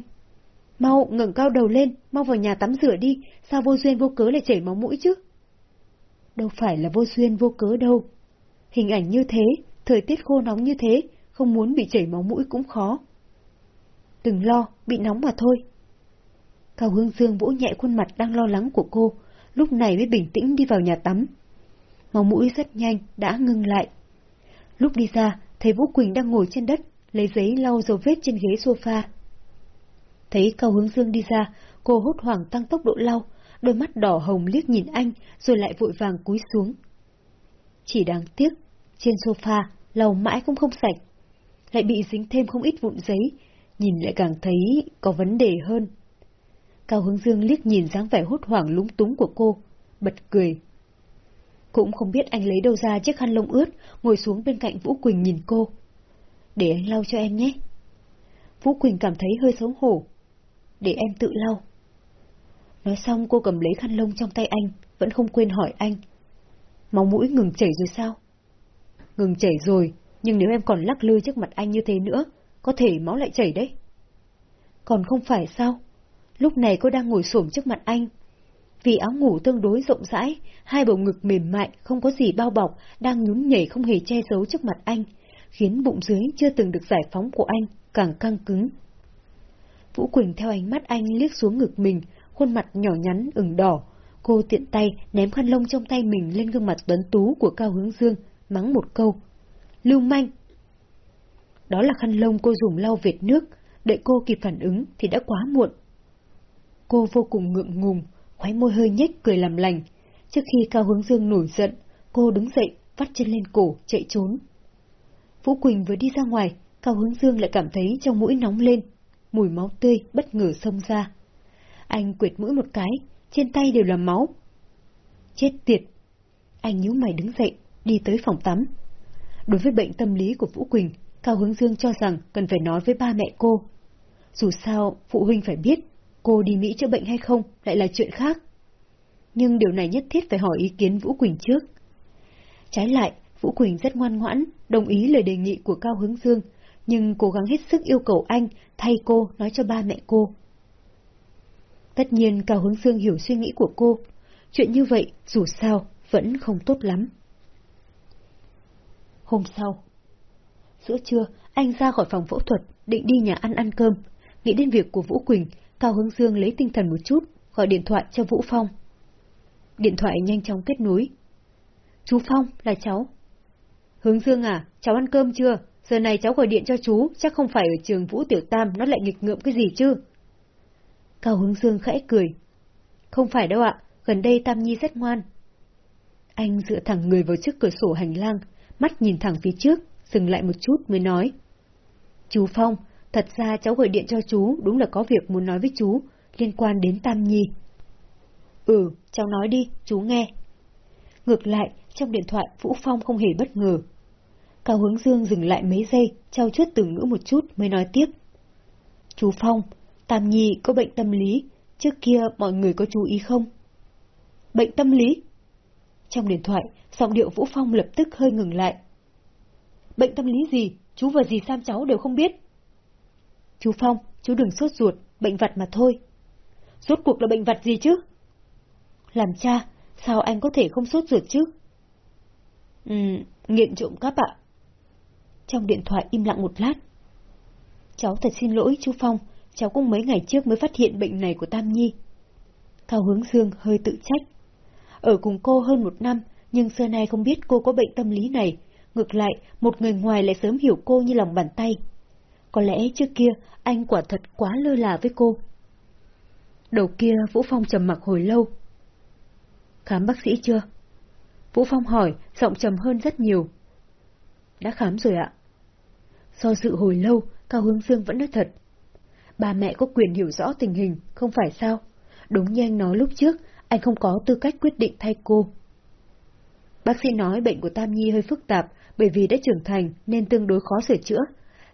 Mau ngẩng cao đầu lên, mau vào nhà tắm rửa đi, sao vô duyên vô cớ lại chảy máu mũi chứ? Đâu phải là vô duyên vô cớ đâu. Hình ảnh như thế, thời tiết khô nóng như thế, không muốn bị chảy máu mũi cũng khó. Đừng lo, bị nóng mà thôi. Cao Hương Dương vỗ nhẹ khuôn mặt đang lo lắng của cô, lúc này mới bình tĩnh đi vào nhà tắm. Máu mũi rất nhanh, đã ngưng lại. Lúc đi ra, thấy Vũ Quỳnh đang ngồi trên đất, lấy giấy lau dấu vết trên ghế sofa. Thấy Cao Hướng Dương đi ra, cô hốt hoảng tăng tốc độ lau, đôi mắt đỏ hồng liếc nhìn anh, rồi lại vội vàng cúi xuống. Chỉ đáng tiếc, trên sofa, lau mãi cũng không sạch. Lại bị dính thêm không ít vụn giấy, nhìn lại càng thấy có vấn đề hơn. Cao Hướng Dương liếc nhìn dáng vẻ hốt hoảng lúng túng của cô, bật cười. Cũng không biết anh lấy đâu ra chiếc khăn lông ướt, ngồi xuống bên cạnh Vũ Quỳnh nhìn cô. Để anh lau cho em nhé. Vũ Quỳnh cảm thấy hơi xấu hổ. Để em tự lau. Nói xong cô cầm lấy khăn lông trong tay anh, vẫn không quên hỏi anh. Máu mũi ngừng chảy rồi sao? Ngừng chảy rồi, nhưng nếu em còn lắc lư trước mặt anh như thế nữa, có thể máu lại chảy đấy. Còn không phải sao? Lúc này cô đang ngồi xổm trước mặt anh. Vì áo ngủ tương đối rộng rãi, hai bầu ngực mềm mại, không có gì bao bọc, đang nhún nhảy không hề che giấu trước mặt anh, khiến bụng dưới chưa từng được giải phóng của anh càng căng cứng. Vũ Quỳnh theo ánh mắt anh liếc xuống ngực mình, khuôn mặt nhỏ nhắn ửng đỏ. Cô tiện tay ném khăn lông trong tay mình lên gương mặt tuấn tú của Cao Hướng Dương, mắng một câu. Lưu manh! Đó là khăn lông cô dùng lau vệt nước, đợi cô kịp phản ứng thì đã quá muộn. Cô vô cùng ngượng ngùng, khóe môi hơi nhếch cười làm lành. Trước khi Cao Hướng Dương nổi giận, cô đứng dậy, vắt chân lên cổ, chạy trốn. Vũ Quỳnh vừa đi ra ngoài, Cao Hướng Dương lại cảm thấy trong mũi nóng lên, mùi máu tươi bất ngờ xông ra. Anh quệt mũi một cái, trên tay đều là máu. Chết tiệt! Anh nhíu mày đứng dậy, đi tới phòng tắm. Đối với bệnh tâm lý của Vũ Quỳnh, Cao Hướng Dương cho rằng cần phải nói với ba mẹ cô. Dù sao, phụ huynh phải biết, cô đi Mỹ chữa bệnh hay không lại là chuyện khác. Nhưng điều này nhất thiết phải hỏi ý kiến Vũ Quỳnh trước. Trái lại, Vũ Quỳnh rất ngoan ngoãn, đồng ý lời đề nghị của Cao Hướng Dương, nhưng cố gắng hết sức yêu cầu anh thay cô nói cho ba mẹ cô. Tất nhiên Cao Hướng Dương hiểu suy nghĩ của cô, chuyện như vậy dù sao vẫn không tốt lắm. Hôm sau, giữa trưa, anh ra khỏi phòng phẫu thuật, định đi nhà ăn ăn cơm. Nghĩ đến việc của Vũ Quỳnh, Cao Hướng Dương lấy tinh thần một chút, gọi điện thoại cho Vũ Phong. Điện thoại nhanh chóng kết nối. Chú Phong, là cháu. Hướng Dương à, cháu ăn cơm chưa? Giờ này cháu gọi điện cho chú, chắc không phải ở trường Vũ Tiểu Tam nó lại nghịch ngợm cái gì chứ? Cao Hướng Dương khẽ cười. Không phải đâu ạ, gần đây Tam Nhi rất ngoan. Anh dựa thẳng người vào trước cửa sổ hành lang, mắt nhìn thẳng phía trước, dừng lại một chút mới nói. Chú Phong, thật ra cháu gọi điện cho chú đúng là có việc muốn nói với chú, liên quan đến Tam Nhi. Ừ, cháu nói đi, chú nghe. Ngược lại, trong điện thoại Vũ Phong không hề bất ngờ. Cao Hướng Dương dừng lại mấy giây, trao chuốt từ ngữ một chút mới nói tiếp. Chú Phong, Tam Nhi có bệnh tâm lý, trước kia mọi người có chú ý không? Bệnh tâm lý? Trong điện thoại, giọng điệu Vũ Phong lập tức hơi ngừng lại. Bệnh tâm lý gì, chú và dì Sam cháu đều không biết. Chú Phong, chú đừng sốt ruột, bệnh vật mà thôi. Rốt cuộc là bệnh vật gì chứ? Làm cha, sao anh có thể không sốt ruột chứ? Ừm, nghiện trộm cắp ạ. Trong điện thoại im lặng một lát. Cháu thật xin lỗi chú Phong, cháu cũng mấy ngày trước mới phát hiện bệnh này của Tam Nhi. Cao Hướng Dương hơi tự trách. Ở cùng cô hơn một năm, nhưng xưa nay không biết cô có bệnh tâm lý này. Ngược lại, một người ngoài lại sớm hiểu cô như lòng bàn tay. Có lẽ trước kia, anh quả thật quá lơ là với cô. Đầu kia, Vũ Phong trầm mặc hồi lâu. Khám bác sĩ chưa? Vũ Phong hỏi, giọng trầm hơn rất nhiều. Đã khám rồi ạ. Do sự hồi lâu, Cao Hướng Dương vẫn nói thật. Ba mẹ có quyền hiểu rõ tình hình, không phải sao? Đúng như anh nói lúc trước, anh không có tư cách quyết định thay cô. Bác sĩ nói bệnh của Tam Nhi hơi phức tạp, bởi vì đã trưởng thành nên tương đối khó sửa chữa.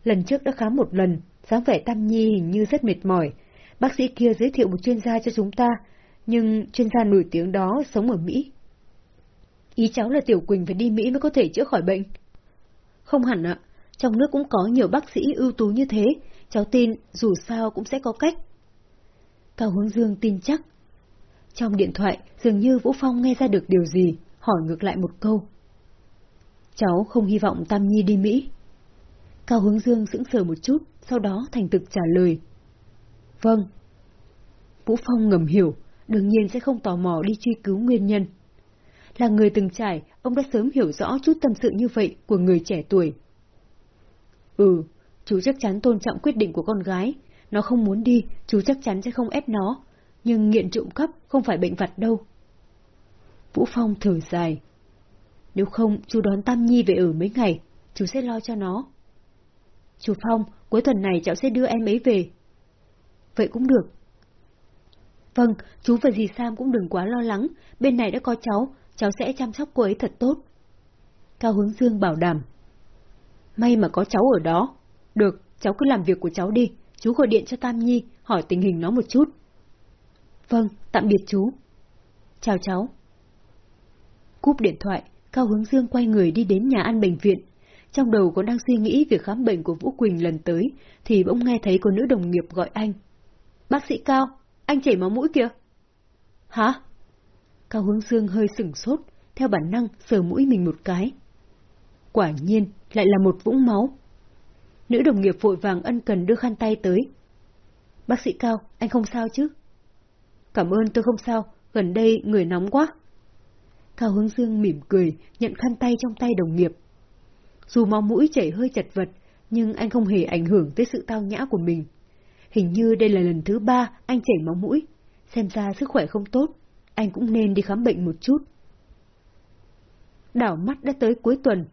Lần trước đã khám một lần, dáng vẻ Tam Nhi hình như rất mệt mỏi. Bác sĩ kia giới thiệu một chuyên gia cho chúng ta, nhưng chuyên gia nổi tiếng đó sống ở Mỹ. Ý cháu là Tiểu Quỳnh phải đi Mỹ mới có thể chữa khỏi bệnh. Không hẳn ạ, trong nước cũng có nhiều bác sĩ ưu tú như thế, cháu tin dù sao cũng sẽ có cách. Cao Hướng Dương tin chắc. Trong điện thoại, dường như Vũ Phong nghe ra được điều gì, hỏi ngược lại một câu. Cháu không hy vọng Tam Nhi đi Mỹ. Cao Hướng Dương sững sờ một chút, sau đó thành thực trả lời. Vâng. Vũ Phong ngầm hiểu, đương nhiên sẽ không tò mò đi truy cứu nguyên nhân. Là người từng trải, ông đã sớm hiểu rõ chút tâm sự như vậy của người trẻ tuổi. Ừ, chú chắc chắn tôn trọng quyết định của con gái. Nó không muốn đi, chú chắc chắn sẽ không ép nó. Nhưng nghiện trộm cắp không phải bệnh vặt đâu. Vũ Phong thở dài. Nếu không, chú đón Tam Nhi về ở mấy ngày, chú sẽ lo cho nó. Chú Phong, cuối tuần này cháu sẽ đưa em ấy về. Vậy cũng được. Vâng, chú và dì Sam cũng đừng quá lo lắng, bên này đã có cháu, cháu sẽ chăm sóc cô ấy thật tốt. Cao Hướng Dương bảo đảm. May mà có cháu ở đó. Được, cháu cứ làm việc của cháu đi, chú gọi điện cho Tam Nhi, hỏi tình hình nó một chút. Vâng, tạm biệt chú. Chào cháu. Cúp điện thoại, Cao Hướng Dương quay người đi đến nhà ăn bệnh viện. Trong đầu còn đang suy nghĩ việc khám bệnh của Vũ Quỳnh lần tới, thì bỗng nghe thấy cô nữ đồng nghiệp gọi anh. Bác sĩ Cao, anh chảy máu mũi kìa. Hả? Cao Hướng Dương hơi sửng sốt, theo bản năng sờ mũi mình một cái. Quả nhiên, lại là một vũng máu. Nữ đồng nghiệp vội vàng ân cần đưa khăn tay tới. Bác sĩ Cao, anh không sao chứ? Cảm ơn tôi không sao, gần đây người nóng quá. Cao Hướng Dương mỉm cười, nhận khăn tay trong tay đồng nghiệp. Dù máu mũi chảy hơi chật vật, nhưng anh không hề ảnh hưởng tới sự tao nhã của mình. Hình như đây là lần thứ ba anh chảy máu mũi, xem ra sức khỏe không tốt, anh cũng nên đi khám bệnh một chút. Đảo mắt đã tới cuối tuần.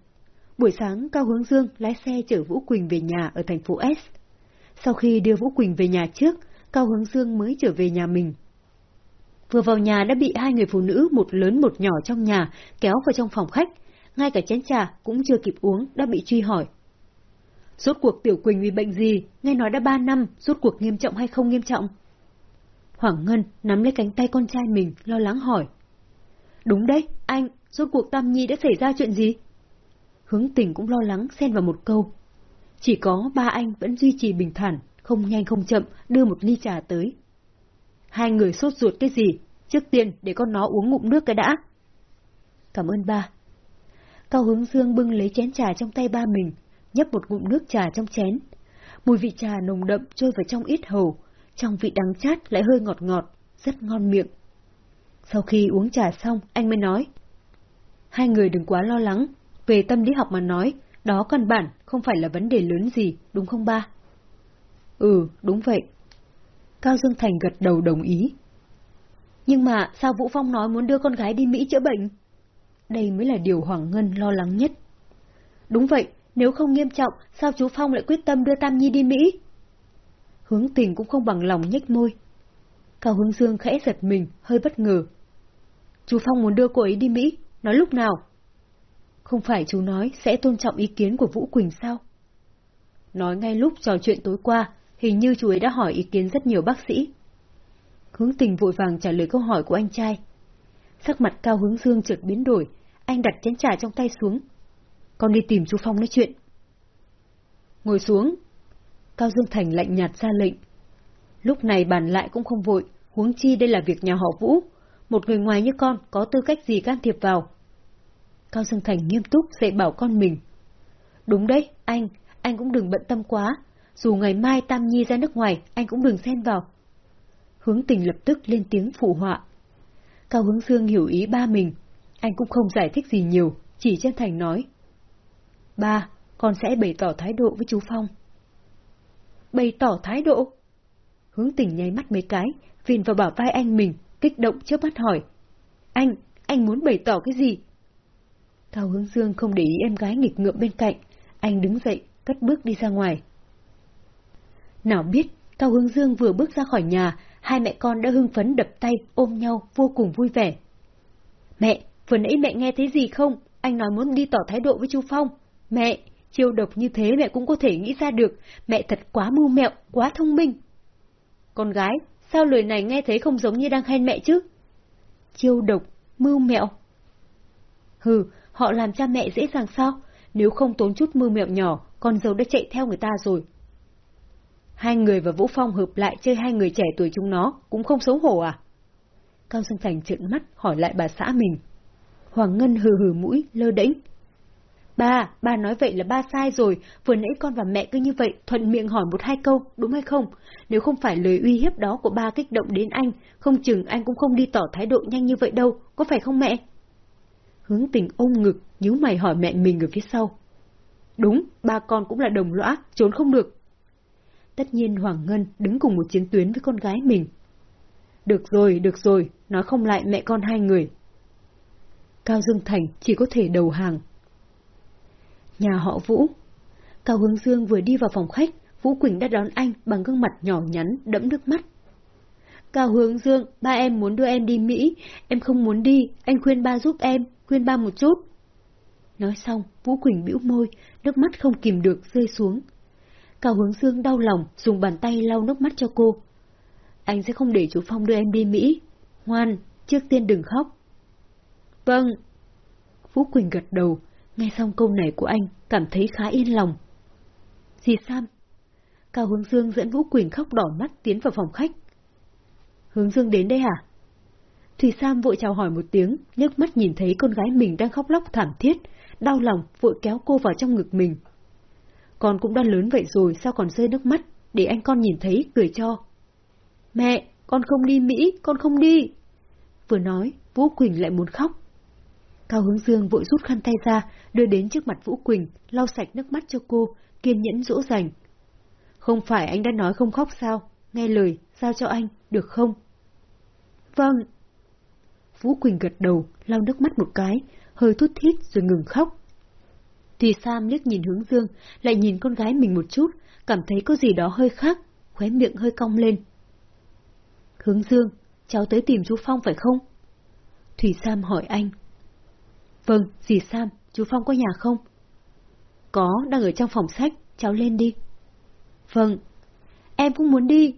Buổi sáng, Cao Hướng Dương lái xe chở Vũ Quỳnh về nhà ở thành phố S. Sau khi đưa Vũ Quỳnh về nhà trước, Cao Hướng Dương mới trở về nhà mình. Vừa vào nhà đã bị hai người phụ nữ một lớn một nhỏ trong nhà kéo vào trong phòng khách, ngay cả chén trà cũng chưa kịp uống đã bị truy hỏi. Rốt cuộc Tiểu Quỳnh bị bệnh gì, nghe nói đã ba năm, rốt cuộc nghiêm trọng hay không nghiêm trọng? Hoàng Ngân nắm lấy cánh tay con trai mình, lo lắng hỏi. Đúng đấy, anh, rốt cuộc Tam Nhi đã xảy ra chuyện gì? Hướng tình cũng lo lắng xen vào một câu. Chỉ có ba anh vẫn duy trì bình thản, không nhanh không chậm đưa một ly trà tới. Hai người sốt ruột cái gì? Trước tiên để con nó uống ngụm nước cái đã. Cảm ơn ba. Cao hướng dương bưng lấy chén trà trong tay ba mình, nhấp một ngụm nước trà trong chén. Mùi vị trà nồng đậm trôi vào trong ít hầu, trong vị đắng chát lại hơi ngọt ngọt, rất ngon miệng. Sau khi uống trà xong, anh mới nói. Hai người đừng quá lo lắng, về tâm lý học mà nói, đó căn bản không phải là vấn đề lớn gì, đúng không ba? Ừ, đúng vậy. Cao Dương Thành gật đầu đồng ý. Nhưng mà sao Vũ Phong nói muốn đưa con gái đi Mỹ chữa bệnh? Đây mới là điều Hoàng Ngân lo lắng nhất. Đúng vậy, nếu không nghiêm trọng, sao chú Phong lại quyết tâm đưa Tam Nhi đi Mỹ? Hướng tình cũng không bằng lòng nhếch môi. Cao Hướng Dương khẽ giật mình, hơi bất ngờ. Chú Phong muốn đưa cô ấy đi Mỹ, Nói lúc nào? Không phải chú nói sẽ tôn trọng ý kiến của Vũ Quỳnh sao? Nói ngay lúc trò chuyện tối qua, hình như chú ấy đã hỏi ý kiến rất nhiều bác sĩ. Hướng tình vội vàng trả lời câu hỏi của anh trai. Sắc mặt cao hướng dương chợt biến đổi, anh đặt chén trà trong tay xuống. Con đi tìm chú Phong nói chuyện. Ngồi xuống. Cao Dương Thành lạnh nhạt ra lệnh. Lúc này bàn lại cũng không vội, huống chi đây là việc nhà họ Vũ. Một người ngoài như con có tư cách gì can thiệp vào. Cao Dương Thành nghiêm túc dạy bảo con mình. Đúng đấy, anh, anh cũng đừng bận tâm quá. Dù ngày mai Tam Nhi ra nước ngoài, anh cũng đừng xen vào. Hướng tình lập tức lên tiếng phụ họa. Cao Hướng Dương hiểu ý ba mình. Anh cũng không giải thích gì nhiều, chỉ chân thành nói. Ba, con sẽ bày tỏ thái độ với chú Phong. Bày tỏ thái độ? Hướng tình nháy mắt mấy cái, vìn vào bảo vai anh mình, kích động trước mắt hỏi. Anh, anh muốn bày tỏ cái gì? Cao Hướng Dương không để ý em gái nghịch ngợm bên cạnh, anh đứng dậy, cất bước đi ra ngoài. Nào biết, Cao Hướng Dương vừa bước ra khỏi nhà, hai mẹ con đã hưng phấn đập tay, ôm nhau, vô cùng vui vẻ. Mẹ, vừa nãy mẹ nghe thấy gì không? Anh nói muốn đi tỏ thái độ với chú Phong. Mẹ, chiêu độc như thế mẹ cũng có thể nghĩ ra được, mẹ thật quá mưu mẹo, quá thông minh. Con gái, sao lời này nghe thấy không giống như đang khen mẹ chứ? Chiêu độc, mưu mẹo. Hừ, họ làm cha mẹ dễ dàng sao? Nếu không tốn chút mưu mẹo nhỏ, con dâu đã chạy theo người ta rồi. Hai người và Vũ Phong hợp lại chơi hai người trẻ tuổi chúng nó, cũng không xấu hổ à? Cao Dương Thành trợn mắt hỏi lại bà xã mình. Hoàng Ngân hừ hừ mũi, lơ đễnh. Ba, ba nói vậy là ba sai rồi, vừa nãy con và mẹ cứ như vậy, thuận miệng hỏi một hai câu, đúng hay không? Nếu không phải lời uy hiếp đó của ba kích động đến anh, không chừng anh cũng không đi tỏ thái độ nhanh như vậy đâu, có phải không mẹ? Hướng tình ôm ngực, nhíu mày hỏi mẹ mình ở phía sau. Đúng, ba con cũng là đồng lõa, trốn không được. Tất nhiên Hoàng Ngân đứng cùng một chiến tuyến với con gái mình. Được rồi, được rồi, nói không lại mẹ con hai người. Cao Dương Thành chỉ có thể đầu hàng. Nhà họ Vũ Cao Hướng Dương vừa đi vào phòng khách, Vũ Quỳnh đã đón anh bằng gương mặt nhỏ nhắn, đẫm nước mắt. Cao Hướng Dương, ba em muốn đưa em đi Mỹ, em không muốn đi, anh khuyên ba giúp em, khuyên ba một chút. Nói xong, Vũ Quỳnh bĩu môi, nước mắt không kìm được rơi xuống. Cao Hướng Dương đau lòng, dùng bàn tay lau nước mắt cho cô. Anh sẽ không để chú Phong đưa em đi Mỹ. Ngoan, trước tiên đừng khóc. Vâng. Vũ Quỳnh gật đầu, nghe xong câu này của anh, cảm thấy khá yên lòng. Dì Sam. Cao Hướng Dương dẫn Vũ Quỳnh khóc đỏ mắt tiến vào phòng khách. Hướng Dương đến đây hả? Thùy Sam vội chào hỏi một tiếng, nhấc mắt nhìn thấy con gái mình đang khóc lóc thảm thiết, đau lòng vội kéo cô vào trong ngực mình. Con cũng đã lớn vậy rồi sao còn rơi nước mắt, để anh con nhìn thấy cười cho. Mẹ, con không đi Mỹ, con không đi. Vừa nói, Vũ Quỳnh lại muốn khóc. Cao Hướng Dương vội rút khăn tay ra, đưa đến trước mặt Vũ Quỳnh, lau sạch nước mắt cho cô, kiên nhẫn dỗ dành. Không phải anh đã nói không khóc sao? Nghe lời, giao cho anh, được không? Vâng. Vũ Quỳnh gật đầu, lau nước mắt một cái, hơi thút thít rồi ngừng khóc. Thì Sam liếc nhìn hướng dương, lại nhìn con gái mình một chút, cảm thấy có gì đó hơi khác, khóe miệng hơi cong lên. Hướng dương, cháu tới tìm chú Phong phải không? Thủy Sam hỏi anh. Vâng, dì Sam, chú Phong có nhà không? Có, đang ở trong phòng sách, cháu lên đi. Vâng, em cũng muốn đi,